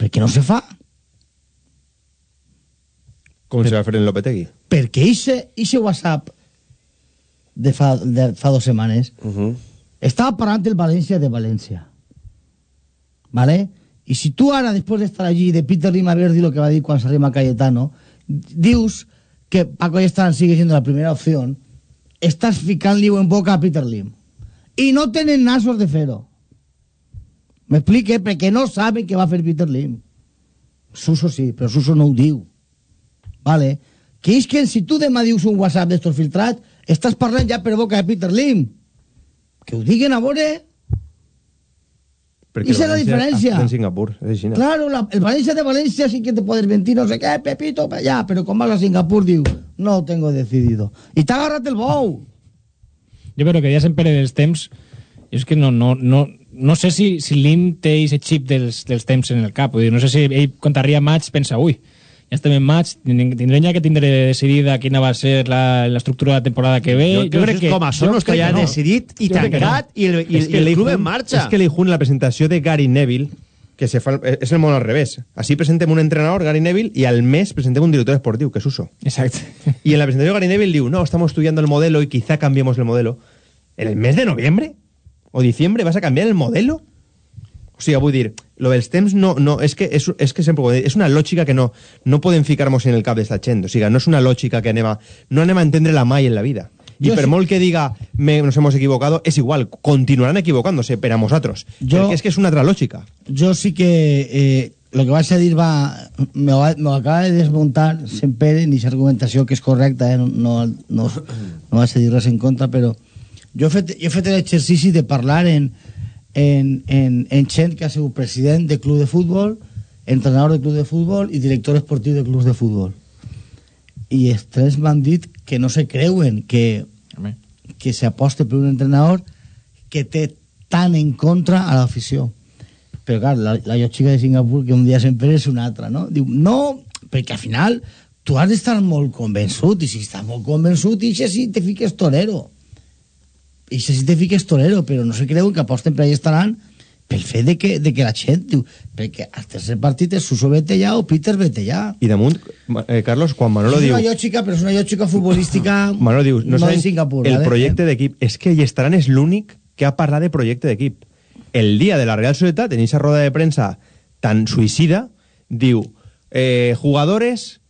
Speaker 21: Per què no se fa?
Speaker 23: Com se va fer en Lopetegui.
Speaker 21: Perquè ixe, WhatsApp de fa, de fa dos setmanes
Speaker 23: Uh -huh.
Speaker 21: estava parlant el València de València. ¿Vale? I si tu ara, després d'estar allí, de Peter Lim haver dit el que va dir quan s'arriba a Cayetano, dius que Paco Ayestarán sigue siendo la primera opción, estàs ficant-li en boca a Peter Lim. I no tenen nasos de fer-ho. M'explique, perquè no saben què va fer Peter Lim. Suso sí, però Suso no ho diu. Vale? Que és que si tu demà dius un WhatsApp d'estos filtrats, estàs parlant ja per boca de Peter Lim. Que ho diguen a veure...
Speaker 23: Perquè
Speaker 21: Esa és la
Speaker 23: València
Speaker 21: diferència.
Speaker 23: En Singapur, és?
Speaker 21: Claro, la- el Valencia de Valencia sí que te puedes mentir, no sé qué, Pepito, pa- ya, pero con vas a Singapur, digo, no ho tengo decidido. Y te agarrat el bou.
Speaker 24: Jo però que deia sempre dels temps, és que no, no, no, no sé si, si l'IM té aquest xip dels, dels temps en el cap. Vull dir, no sé si ell, quan t'arriba maig, pensa, ui, en maig, tindrem ja que tindré decidida quina va ser la- l'estructura de la temporada que ve.
Speaker 1: Jo crec que com a són
Speaker 24: jo
Speaker 1: ja
Speaker 24: que no.
Speaker 1: decidit i
Speaker 24: Jo crec que
Speaker 1: tancat
Speaker 24: no.
Speaker 1: i el, i,
Speaker 23: És
Speaker 1: i
Speaker 23: que
Speaker 1: el
Speaker 23: Lee
Speaker 1: club en marxa.
Speaker 23: És que la presentació de Gary Neville, que se fa, és el món al revés. Així presentem un entrenador, Gary Neville, y al mes presentem un director esportiu, que es Uso.
Speaker 24: Exacto.
Speaker 23: Y en la presentación Gary Neville diu, no, estamos estudiando el modelo y quizá cambiemos el modelo. ¿En el mes de noviembre o diciembre vas a cambiar el modelo? O sigui, vull dir, lo dels temps no, no, és que, és, és que sempre ho dit, és una lògica que no, no podem ficar-nos en el cap d'esta gent. O sigui, no és una lògica que anem a, no anem a entendre-la mai en la vida. I
Speaker 21: Jo
Speaker 23: per
Speaker 21: sí-
Speaker 23: molt que diga me, nos hemos equivocado, és igual, continuaran equivocándose per a nosaltres.
Speaker 21: Jo-
Speaker 23: Perquè és que és una altra lògica.
Speaker 21: Yo sí que eh, lo que vas a decir va, me, va, me acaba de desmontar sempre ni esa argumentació que és correcta, eh? no, no, no, no vas a dir res en contra, però jo he fet, jo he fet l'exercici de parlar en, en, en, en gent que ha sigut president de club de futbol, entrenador de club de futbol i director esportiu de clubs de futbol. I els tres m'han dit que no se creuen que, que s'aposte per un entrenador que té tan en contra a l'afició. Però clar, la, la lògica de Singapur, que un dia sempre és una altra, no? Diu, no, perquè al final tu has d'estar molt convençut, i si estàs molt convençut, i si te fiques torero. I si te fiques torero, però no se creuen que aposten per allà estaran pel fet de que, de que la gent diu, perquè al tercer partit és Suso vete ja o Peter vete ja.
Speaker 23: I damunt, eh, Carlos, quan Manolo
Speaker 21: és
Speaker 23: diu...
Speaker 21: una lògica, però és una lògica futbolística [laughs]
Speaker 23: Manolo diu, no,
Speaker 21: no
Speaker 23: saben
Speaker 21: Singapur.
Speaker 23: el
Speaker 21: ¿vale?
Speaker 23: projecte d'equip. És que Llestaran és l'únic que ha parlat de projecte d'equip. El dia de la Real Societat, en esa roda de premsa tan suïcida, diu, eh, jugadores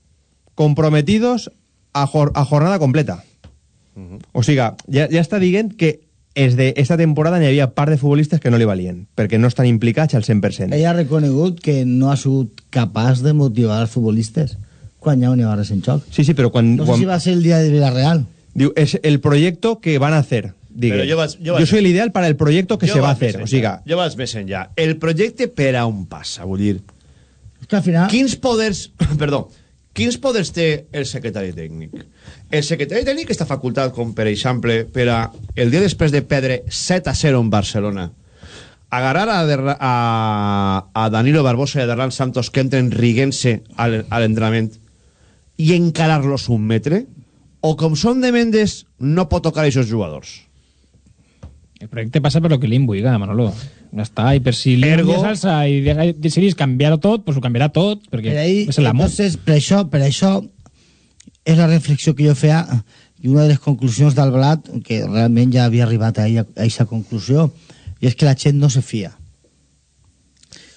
Speaker 23: comprometidos a, jor a jornada completa. O sigui, ja, ja està dient que és de esta temporada n'hi havia part de futbolistes que no li valien, perquè no estan implicats al 100%.
Speaker 21: Ella ha reconegut que no ha sigut capaç de motivar els futbolistes quan hi ha un res en xoc.
Speaker 23: Sí, sí, però quan...
Speaker 21: No sé
Speaker 23: quan
Speaker 21: si va ser el dia de Villarreal.
Speaker 23: Diu, es el proyecto que van a hacer. Digue.
Speaker 1: Pero yo vas- yo
Speaker 23: yo,
Speaker 1: vas-
Speaker 23: soy el ideal para el proyecto que
Speaker 1: Jo
Speaker 23: se va a hacer.
Speaker 1: més
Speaker 23: O sigui,
Speaker 1: enllà. Jo vaig més enllà. El projecte per a on passa, vull dir...
Speaker 21: És que al final...
Speaker 1: Quins poders... [laughs] Perdó. Quins poders té el secretari tècnic? El secretari tècnic està facultat, com per exemple, per a el dia després de perdre 7 a 0 en Barcelona, agarrar a, Derra- a, a Danilo Barbosa i a Derran Santos que entren riguent-se al, a l'entrenament i encarar-los un metre? O com són de Mendes, no pot tocar aquests jugadors?
Speaker 24: El projecte passa per lo que l'IM vulga, Manolo. Ja està, i per si l'IM
Speaker 21: Ergo-
Speaker 24: salsa i de- decidís canviar-ho tot, pues ho canviarà tot, perquè
Speaker 21: Per ahí,
Speaker 24: és l'amo.
Speaker 21: entonces, per això, per això és la reflexió que jo feia i una de les conclusions d'Alblat, que realment ja havia arribat a aquesta conclusió, i és que la gent no se fia.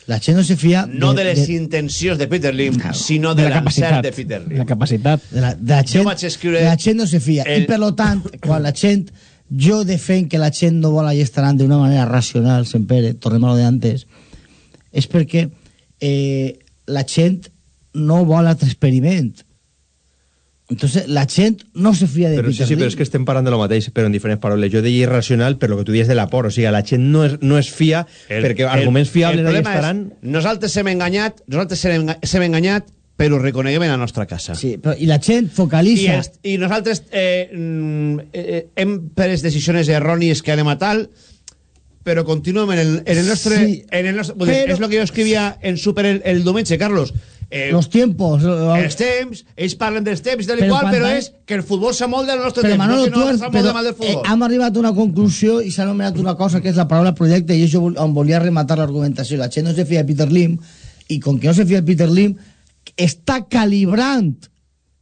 Speaker 21: La gent no se fia...
Speaker 1: No de les intencions de Peter Lim, sinó de,
Speaker 24: de la
Speaker 1: l'encert
Speaker 24: capacitat.
Speaker 1: de Peter Lim.
Speaker 24: La capacitat.
Speaker 21: de la, de la gent, de la gent no se fia.
Speaker 1: el-
Speaker 21: I per lo tant, quan la gent... Jo defenc que la gent no vol allà estaran d'una manera racional, sempre, tornem a lo de antes, és perquè eh, la gent no vol altre experiment. Entonces, la gent no se fia de
Speaker 23: però, sí,
Speaker 21: Peter
Speaker 23: sí, però
Speaker 21: Lim.
Speaker 23: és que estem parlant de lo mateix, però en diferents paraules. Jo deia irracional per lo que tu dius de la por. O sigui, la gent no es, no es fia perquè arguments fiables
Speaker 1: el
Speaker 23: ahí
Speaker 1: problema
Speaker 23: estaran...
Speaker 1: És, nosaltres hem enganyat, nosaltres hem, enga- hem enganyat, però reconeguem en la nostra casa.
Speaker 21: Sí, però, I la gent
Speaker 1: I,
Speaker 21: focalitza...
Speaker 1: els, I nosaltres eh, mm, eh, hem pres decisions errònies que anem a tal, però continuem en el, en el nostre...
Speaker 21: Sí,
Speaker 1: en el nostre
Speaker 21: però-
Speaker 1: és el que jo escrivia en Super el, el diumenge, Carlos. Eh,
Speaker 21: Los tiempos.
Speaker 1: els temps, ells parlen dels temps i
Speaker 21: Però quan
Speaker 1: però és que el futbol s'amolda al nostre
Speaker 21: Però
Speaker 1: temps,
Speaker 21: Manolo,
Speaker 1: no no
Speaker 21: has,
Speaker 1: s'amolda
Speaker 21: però,
Speaker 1: mal del
Speaker 21: eh,
Speaker 1: futbol.
Speaker 21: hem arribat a una conclusió i s'ha anomenat una cosa que és la paraula projecte i això vol- on volia rematar l'argumentació. La gent no se fia de Peter Lim i com que no se fia de Peter Lim està calibrant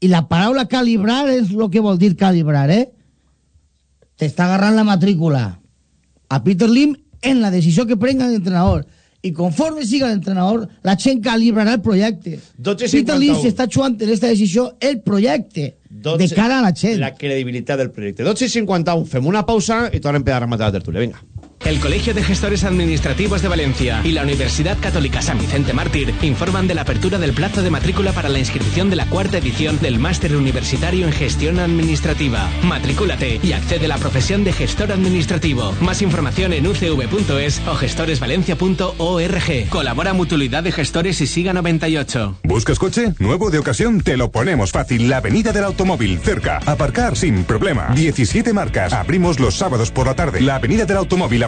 Speaker 21: i la paraula calibrar és el que vol dir calibrar, eh? T'està agarrant la matrícula a Peter Lim en la decisió que prenga l'entrenador i conforme siga l'entrenador la gent calibrarà el projecte
Speaker 1: 12
Speaker 21: Peter Lim
Speaker 1: 51.
Speaker 21: s'està jugant en aquesta decisió el projecte de cara a la gent
Speaker 1: La credibilitat del projecte. 12 i 51, fem una pausa i tornem a rematar la tertúlia. Vinga.
Speaker 34: El Colegio de Gestores Administrativos de Valencia y la Universidad Católica San Vicente Mártir informan de la apertura del plazo de matrícula para la inscripción de la cuarta edición del Máster Universitario en Gestión Administrativa. Matricúlate y accede a la profesión de gestor administrativo. Más información en ucv.es o gestoresvalencia.org. Colabora Mutualidad de Gestores y Siga 98.
Speaker 26: ¿Buscas coche? Nuevo de ocasión, te lo ponemos fácil. La Avenida del Automóvil, cerca. Aparcar sin problema. 17 marcas. Abrimos los sábados por la tarde. La Avenida del Automóvil,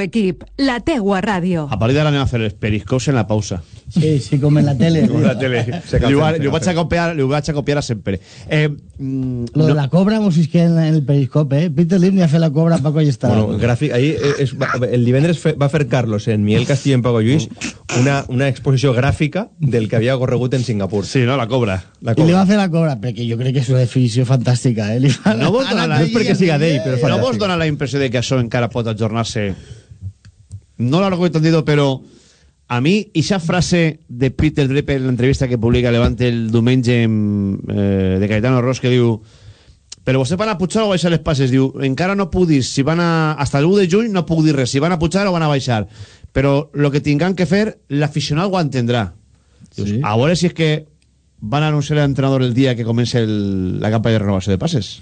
Speaker 28: equip, la teua ràdio.
Speaker 1: A partir d'ara anem a fer els periscops en la pausa.
Speaker 21: Sí, sí, com en la tele. [laughs]
Speaker 1: Com en la tele. Li, ho, li, ho vaig a copiar, li ho vaig a copiar a sempre. Eh, mm,
Speaker 21: Lo de la cobra mos fisqué en el periscope, eh? Peter Lim ni ha fet la cobra a Paco i està.
Speaker 23: Bueno, gràfic, ahir eh, és, va, el divendres fe, va fer Carlos en Miguel Castillo en Pago Lluís una, una exposició gràfica del que havia corregut en Singapur.
Speaker 1: Sí, no? La cobra.
Speaker 23: La
Speaker 21: I li
Speaker 23: cobra.
Speaker 21: va fer la cobra, perquè jo crec que és una definició fantàstica, eh? Li fa
Speaker 1: No vols donar la...
Speaker 21: No és perquè siga d'ell, però és
Speaker 1: No vols donar la impressió de que això encara pot ajornar-se? No lo he entendido, pero a mí esa frase de Peter Draper en la entrevista que publica Levante el diumenge en, eh, de Caetano Ross que diu però vostè van a pujar o baixar les passes? Diu, encara no puc dir, si van a... Hasta el 1 de juny no puc dir res, si van a pujar o van a baixar. Però lo que tingan que fer, l'aficionat ho entendrà. Dius, a veure si és que van a anunciar l'entrenador el dia que comença el, la campanya de renovació de passes.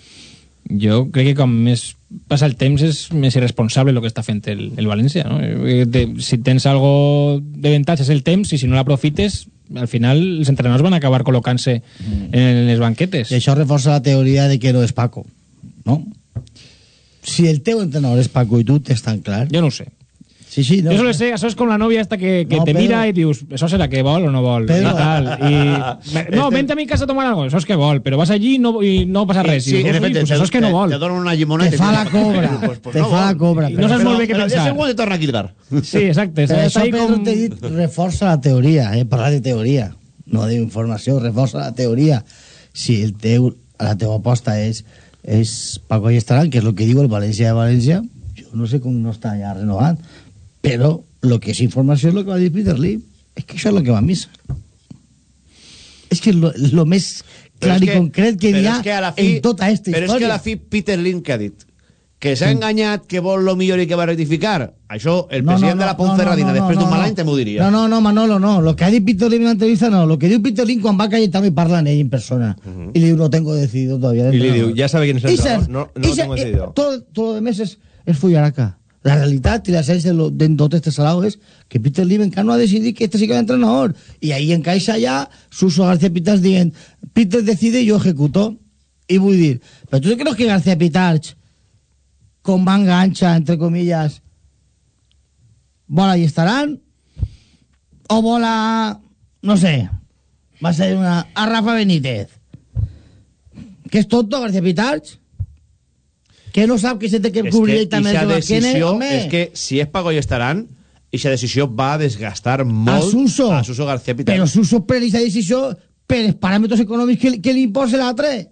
Speaker 24: Jo crec que com més passa el temps és més irresponsable el que està fent el, el València. No? Eh, De, si tens algo de avantatge és el temps i si no l'aprofites al final els entrenadors van acabar col·locant-se en les banquetes.
Speaker 21: I això reforça la teoria de que no és Paco, no? Si el teu entrenador és Paco i tu t'és tan clar...
Speaker 24: Jo no sé.
Speaker 21: Sí, sí, no.
Speaker 24: Jo solo sé, això és com la nòvia esta que, que
Speaker 21: No,
Speaker 24: te
Speaker 21: Pedro.
Speaker 24: mira i dius, això serà que vol o no vol,
Speaker 21: Pedro.
Speaker 24: i tal. I, [laughs] no, vente a mi casa a tomar algo, això és que vol, però vas allí i no, i no passa res.
Speaker 1: Sí,
Speaker 24: dius,
Speaker 1: en
Speaker 24: "Ui,
Speaker 1: efecte,
Speaker 24: pues
Speaker 1: te,
Speaker 24: això és que no
Speaker 1: te-
Speaker 24: vol.
Speaker 1: te donen una llimona
Speaker 21: Te
Speaker 1: i
Speaker 21: fa la cobra, [laughs]
Speaker 1: Pues, pues
Speaker 21: te
Speaker 1: no
Speaker 21: fa la cobra.
Speaker 24: I no saps molt bé què
Speaker 1: Però
Speaker 24: pensar.
Speaker 1: següent te torna a quitar. [laughs]
Speaker 24: Sí, exacte.
Speaker 21: Però això, Pedro,
Speaker 24: com...
Speaker 21: t'he dit, reforça la teoria, eh? Parlar de teoria, no d'informació, reforça la teoria. Si el teu, la teva aposta és, és Paco Allestaran, que és el que diu el València de València, jo no sé com no està ja renovant, però el que és informació és el que va dir Peter Lim. És que això és el que va a missa. És que lo, lo més
Speaker 1: Però
Speaker 21: clar i concret que
Speaker 1: però
Speaker 21: hi ha
Speaker 1: és que a la fi-
Speaker 21: en tota aquesta
Speaker 1: però
Speaker 21: història.
Speaker 1: és que a la fi Peter Lim que ha dit que s'ha enganyat, que vol lo millor i que va rectificar. Això, el president de la Ponferradina, després d'un mal any, te m'ho diria.
Speaker 21: No, no, no, Manolo, no. Lo que ha dit Peter Lim en la entrevista, no. Lo que diu Peter Lim quan va a Cayetano y parla en ell en persona. Y le diu, no tengo decidido todavía.
Speaker 23: I li diu, ja sabe quién es el entrenador. No, no lo tengo decidido.
Speaker 21: todo, todo lo demás es, es fullaraca. La realitat i l'essència de, lo- de tot este salado és que Peter Lim encara no ha decidit que este sí que entrenador. Y ahí encaixa ya Suso García Pitarch dient Peter decide y yo ejecuto. Y vull dir, pero tú crees que García Pitarch con manga ancha, entre comillas, bola y estarán? ¿O bola, no sé, va a ser una, a Rafa Benítez? ¿Que es tonto García Pitarch? ¿Que no sabe que se té que
Speaker 1: És
Speaker 21: cobrir
Speaker 1: que
Speaker 21: també Sebastián?
Speaker 1: decisió,
Speaker 21: Home,
Speaker 1: és que si és Paco i estaran, ixa decisió va desgastar molt
Speaker 21: a Suso.
Speaker 1: a Suso García Pitar.
Speaker 21: Però Suso pren aquesta decisió per els paràmetres econòmics que, que li imposa l'altre.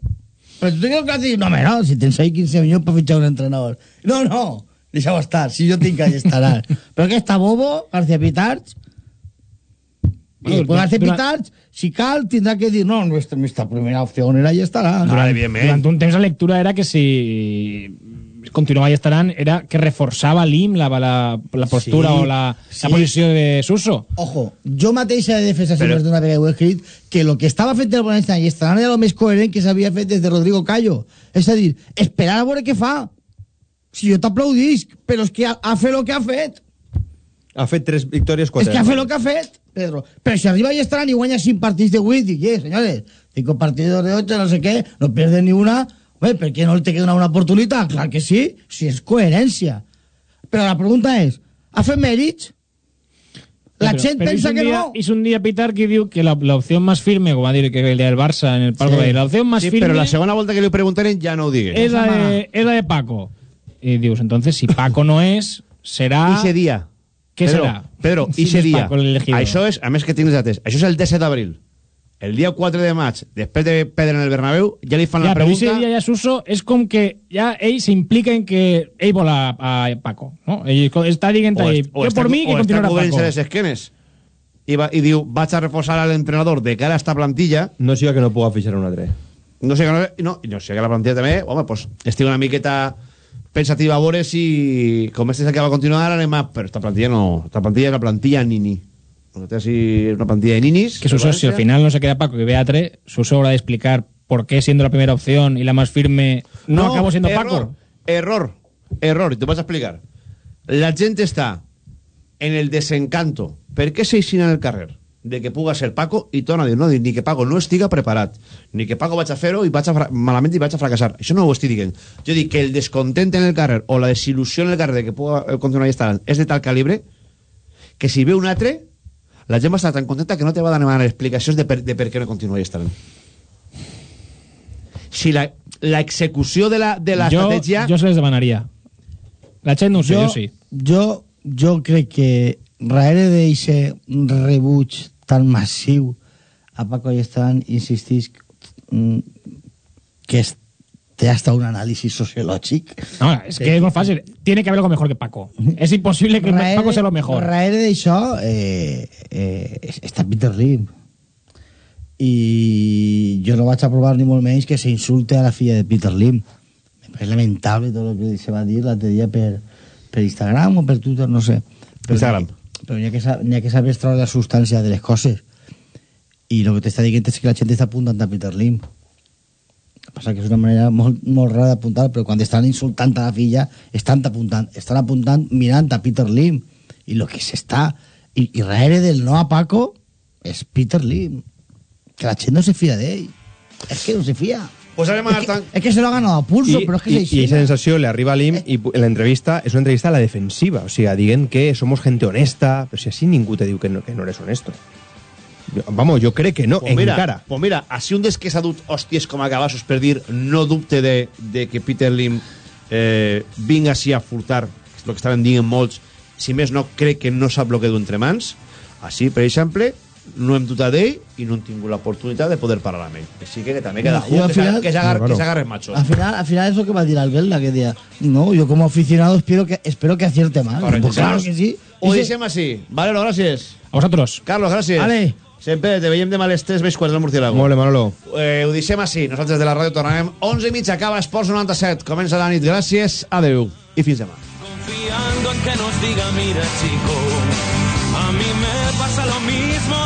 Speaker 21: Però tu has dit, no, home, no, si tens ahí 15 milions per fitxar un entrenador. No, no, Deixa-ho estar, si jo tinc que estarà. [laughs] Però que està bobo, García Pitarch, y después
Speaker 24: durant-
Speaker 21: Pitarch, si cal, tindrà que dir, no, nuestra, nuestra primera opción era y estarà.
Speaker 24: Durant, durant un temps la lectura era que si continuava i estaran era que reforçava l'IM la, la, la postura
Speaker 21: Sí,
Speaker 24: o la,
Speaker 21: sí.
Speaker 24: la posició de Suso.
Speaker 21: Ojo, jo mateixa de defensa
Speaker 24: Però-
Speaker 21: sempre d'una vegada ho he escrit, que lo que estava fet el València i estaran era el més coherent que s'havia fet des de Rodrigo Callo. És a dir, esperar a veure què fa. Si jo t'aplaudisc, però és que ha, ha fet el que ha fet.
Speaker 23: Ha fet tres victòries,
Speaker 21: És
Speaker 23: quatre.
Speaker 21: que ha fet el que ha fet, Pedro. Però si arriba i estaran i guanya 5 partits de 8, dic, eh, senyores, 5 partidos de 8, no sé què, no pierden ni una, Home, per què no te queda una oportunitat? Clar que sí, si és coherència. Però la pregunta és, ha fet mèrits? La
Speaker 24: Pero-
Speaker 21: gent
Speaker 24: pero un
Speaker 21: que
Speaker 24: día-
Speaker 21: no.
Speaker 24: Hizo un día Pitar que diu que la, la opción más firme, como va a decir que el del Barça en el Parque
Speaker 1: Sí.
Speaker 24: La opción más
Speaker 1: Sí,
Speaker 24: firme
Speaker 1: però la segona volta que li preguntaren ja no digues.
Speaker 24: es la, de, es la de Paco. Y dius, entonces, si Paco no es, será...
Speaker 1: Dia.
Speaker 24: Què
Speaker 1: Pedro,
Speaker 24: serà?
Speaker 1: Pedro,
Speaker 24: és
Speaker 1: dia.
Speaker 24: Paco l'elegido.
Speaker 1: Això és, a més que tens dates, això és el 17 d'abril. El dia 4 de maig, després de perdre en el Bernabéu, ja li fan
Speaker 24: Ya,
Speaker 1: la
Speaker 24: pero
Speaker 1: pregunta...
Speaker 24: ese día ya Suso es como que ya él se implica en que él vola a, a Paco, ¿no? Ell está diciendo
Speaker 1: o
Speaker 24: ahí,
Speaker 1: est- o
Speaker 24: yo
Speaker 1: està-
Speaker 24: por mí que
Speaker 1: o està
Speaker 24: Paco.
Speaker 1: les esquenes. I, va, I diu, vaig a reforçar a l'entrenador de cara a esta plantilla.
Speaker 23: No siga que no puga fixar un altre.
Speaker 1: No sé que no, no, no sé que la plantilla també, home, pues, estic una miqueta pensativa a veure si com este és el que va a continuar anem a... però esta plantilla no, esta plantilla és la plantilla nini és una plantilla de ninis
Speaker 24: Que Suso, si al final no se queda Paco y ve a tres, Suso habrá de explicar por qué siendo la primera opción y la más firme no, acabó siendo
Speaker 1: error,
Speaker 24: Paco.
Speaker 1: Error, error, i t'ho vaig a explicar. La gent està en el desencanto. Per què s'eixina en el carrer? De que puga ser Paco i torna a dir, no, ni que Paco no estiga preparat, ni que Paco vaig a fer-ho i vaig a malament i vaig a fracassar. Això no ho estic dient. Jo dic que el descontent en el carrer o la desil·lusió en el carrer de que puga eh, continuar i estar és de tal calibre que si ve un altre la gent va estar tan contenta que no te va demanar explicacions de per, de per què no continua estant. Si la, la execució de la, de la
Speaker 24: yo,
Speaker 1: estratègia...
Speaker 24: yo se les demanaría. La Chet no sé,
Speaker 21: jo,
Speaker 24: jo sí.
Speaker 21: Jo, jo crec que darrere d'eixe rebuig tan massiu a Paco Ayestarán insistís mm, que es, té hasta un análisis sociològic.
Speaker 24: No, es que es muy fácil. Tiene que haber algo mejor que Paco. Es imposible que
Speaker 21: Darrere-
Speaker 24: Paco sea lo mejor.
Speaker 21: Darrere d'això eh, eh, està Peter Lim. I jo no vaig aprovar ni molt menys que s'insulte a la filla de Peter Lim. Parece lamentable tot el que se va dir l'altre dia per, per Instagram o per Twitter, no sé. Però,
Speaker 1: Instagram.
Speaker 21: Però n'hi ha, que ha que saber extraure la substància de les coses. I el que t'està dient és que la gent està apuntant a Peter Lim. Passa que és una manera molt, molt rara d'apuntar, però quan estan insultant a la filla, estan apuntant, estan apuntant mirant a Peter Lim. I el que s'està... I, I darrere del no a Paco és Peter Lim. Que la gent no se fia d'ell. És que no se fia.
Speaker 1: Pues anem a
Speaker 21: es, que, es que se lo ha ganado a pulso,
Speaker 23: I,
Speaker 21: però és que
Speaker 23: i,
Speaker 21: és
Speaker 23: i aquesta
Speaker 21: així.
Speaker 23: sensació le arriba a l'IM i pu- la entrevista és una entrevista a la defensiva, o sigui, dient que somos gente honesta, però si així ningú te diu que no, que no eres honesto. Vamos, jo crec que no,
Speaker 1: Pues mira,
Speaker 23: encara.
Speaker 1: pues mira, així un dels que s'ha dut hòsties com a cabassos per dir no dubte de, de que Peter Lim eh, vinga així a furtar, que és el que estaven dient molts, si més no crec que no sap el que du entre mans, així, per exemple, no hem dut a d'ell i no hem tingut l'oportunitat de poder parlar amb ell. Així que, que també queda
Speaker 21: No,
Speaker 1: un
Speaker 21: final-
Speaker 1: que s'agar-
Speaker 21: Claro.
Speaker 1: s'agarre machos.
Speaker 21: Al final, al final es lo que va a decir Albelda, que decía, no, yo como aficionado espero que, espero que acierte más.
Speaker 1: Correcto.
Speaker 21: Pues claro que sí.
Speaker 1: Ho deixem així. Valero, gràcies.
Speaker 24: A vosotros.
Speaker 1: Carlos, gràcies.
Speaker 21: Vale.
Speaker 1: Sempre te veiem demà a les 3, veig quarts del Murciélago.
Speaker 23: Molt bé, Manolo.
Speaker 1: Eh, ho deixem així. Nosaltres de la ràdio tornarem 11 i mitja. Acaba Esports 97. Comença la nit. Gràcies. Adeu. I fins demà.
Speaker 7: confiando en que nos diga, mira chico, a mí me pasa lo mismo